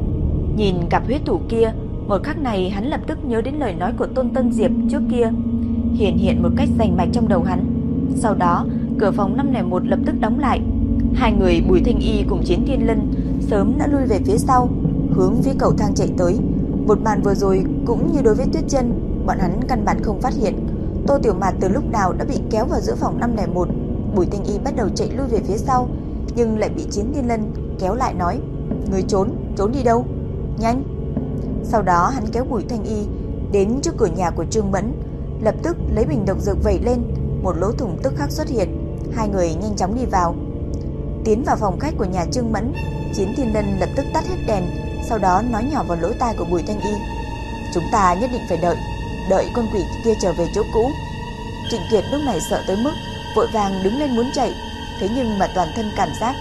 Nhìn cặp huyết thủ kia, một khắc này hắn lập tức nhớ đến lời nói của Tôn Tân Diệp trước kia, hiện hiện một cách rành mạch trong đầu hắn. Sau đó, cửa phòng 501 lập tức đóng lại, Hai người Bùi Thanh Y cùng Chiến Thiên Lân sớm đã lui về phía sau, hướng phía cầu thang chạy tới. Một màn vừa rồi cũng như đối với Tuyết Chân, bọn hắn căn bản không phát hiện. Tô Tiểu Mạt từ lúc nào đã bị kéo vào giữa phòng 501. Bùi Thanh Y bắt đầu chạy lui về phía sau, nhưng lại bị Chiến Thiên Lân kéo lại nói: "Người trốn, trốn đi đâu? Nhanh!" Sau đó hắn kéo Bùi Thanh Y đến trước cửa nhà của Trương Mẫn, lập tức lấy bình độc dược vẩy lên, một lỗ thủng tức khắc xuất hiện. Hai người nhanh chóng đi vào. Tiến vào phòng khách của nhà Trương Mẫn, Chiến Thiên Lân lập tức tắt hết đèn, sau đó nói nhỏ vào lỗ tai của Bùi Thanh Y. Chúng ta nhất định phải đợi, đợi con quỷ kia trở về chỗ cũ. Trịnh Kiệt lúc này sợ tới mức vội vàng đứng lên muốn chạy, thế nhưng mà toàn thân cảm giác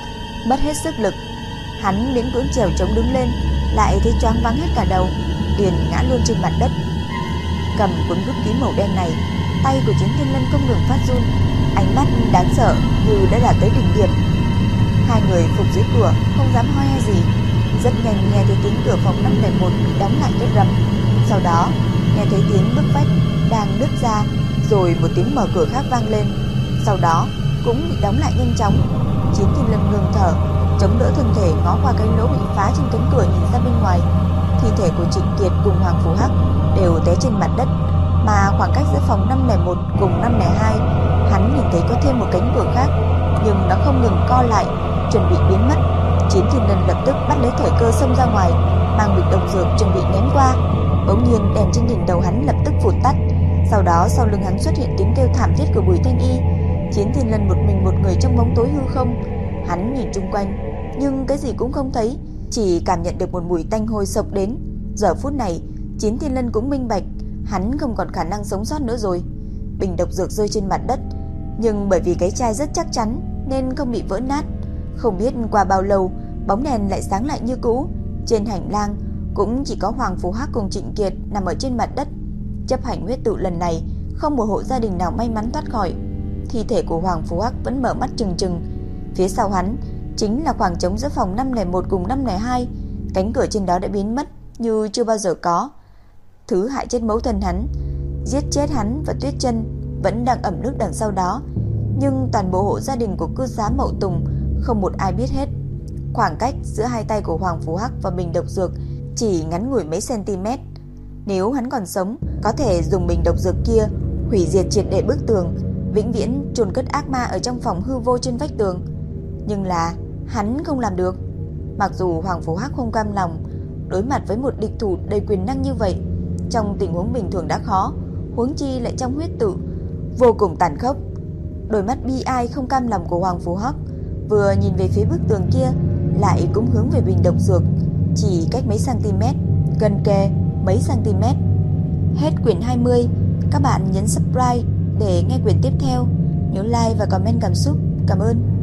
mất hết sức lực. Hắn miễn cưỡng trèo chống đứng lên, lại thấy choáng vắng hết cả đầu, liền ngã luôn trên mặt đất. Cầm cuốn bút ký màu đen này, tay của Chiến Thiên Lân không ngừng phát run, ánh mắt đáng sợ như đã đạt tới đỉnh điểm. Hai người phục dưới cửa Không dám hoi hay gì rất nhanh nghe thấy tiếng cửa phòng 501 Bị đóng lại rất rầm. Sau đó, nghe thấy tiếng bức vách Đang nứt ra, Rồi một tiếng mở cửa khác vang lên. Sau đó, cũng bị đóng lại nhanh chóng. Chiến thiên lâm ngừng thở, Chống đỡ thân thể ngó qua cái lỗ bị phá trên cánh cửa nhìn ra bên ngoài. Thi thể của Trịnh Kiệt cùng Hoàng Phú Hắc Đều té trên mặt đất, Mà khoảng cách giữa phòng 501 cùng 502 Hắn nhìn thấy có thêm một cánh cửa khác, Nhưng nó không ngừng co lại, chuẩn bị biến mất. Chiến Thiên Lân lập tức bắt lấy thời cơ xông ra ngoài, mang bịch độc dược chuẩn bị ném qua. Bỗng nhiên đèn trên đỉnh đầu hắn lập tức vụt tắt. Sau đó sau lưng hắn xuất hiện tiếng kêu thảm thiết của Bùi Thanh Y. Chiến Thiên Lân một mình một người trong bóng tối hư không. Hắn nhìn chung quanh, nhưng cái gì cũng không thấy, chỉ cảm nhận được một mùi tanh hôi sộc đến. Giờ phút này, Chiến Thiên Lân cũng minh bạch, hắn không còn khả năng sống sót nữa rồi. Bình độc dược rơi trên mặt đất, nhưng bởi vì cái chai rất chắc chắn nên không bị vỡ nát. Không biết qua bao lâu, bóng đèn lại sáng lại như cũ. Trên hành lang cũng chỉ có Hoàng Phú Hắc cùng Trịnh Kiệt nằm ở trên mặt đất. Chấp hành huyết tự lần này, không một hộ gia đình nào may mắn thoát khỏi. Thi thể của Hoàng Phú Hắc vẫn mở mắt trừng trừng. Phía sau hắn, chính là khoảng trống giữa phòng 501 cùng 502. Cánh cửa trên đó đã biến mất như chưa bao giờ có. Thứ hại chết mẫu thân hắn, giết chết hắn và Tuyết Chân vẫn đang ẩm nước đằng sau đó, nhưng toàn bộ hộ gia đình của cư xá Mậu Tùng không một ai biết hết. Khoảng cách giữa hai tay của Hoàng Phú Hắc và bình độc dược chỉ ngắn ngủi mấy cm. Nếu hắn còn sống, có thể dùng bình độc dược kia hủy diệt triệt để bức tường, vĩnh viễn chôn cất ác ma ở trong phòng hư vô trên vách tường. Nhưng là hắn không làm được. Mặc dù Hoàng Phú Hắc không cam lòng đối mặt với một địch thủ đầy quyền năng như vậy, trong tình huống bình thường đã khó, huống chi lại trong huyết tự, vô cùng tàn khốc. Đôi mắt bi ai không cam lòng của Hoàng Phú Hắc vừa nhìn về phía bức tường kia, lại cũng hướng về bình độc dược, chỉ cách mấy cm, gần kề mấy cm. Hết quyển 20, các bạn nhấn subscribe để nghe quyển tiếp theo. Nhớ like và comment cảm xúc. Cảm ơn.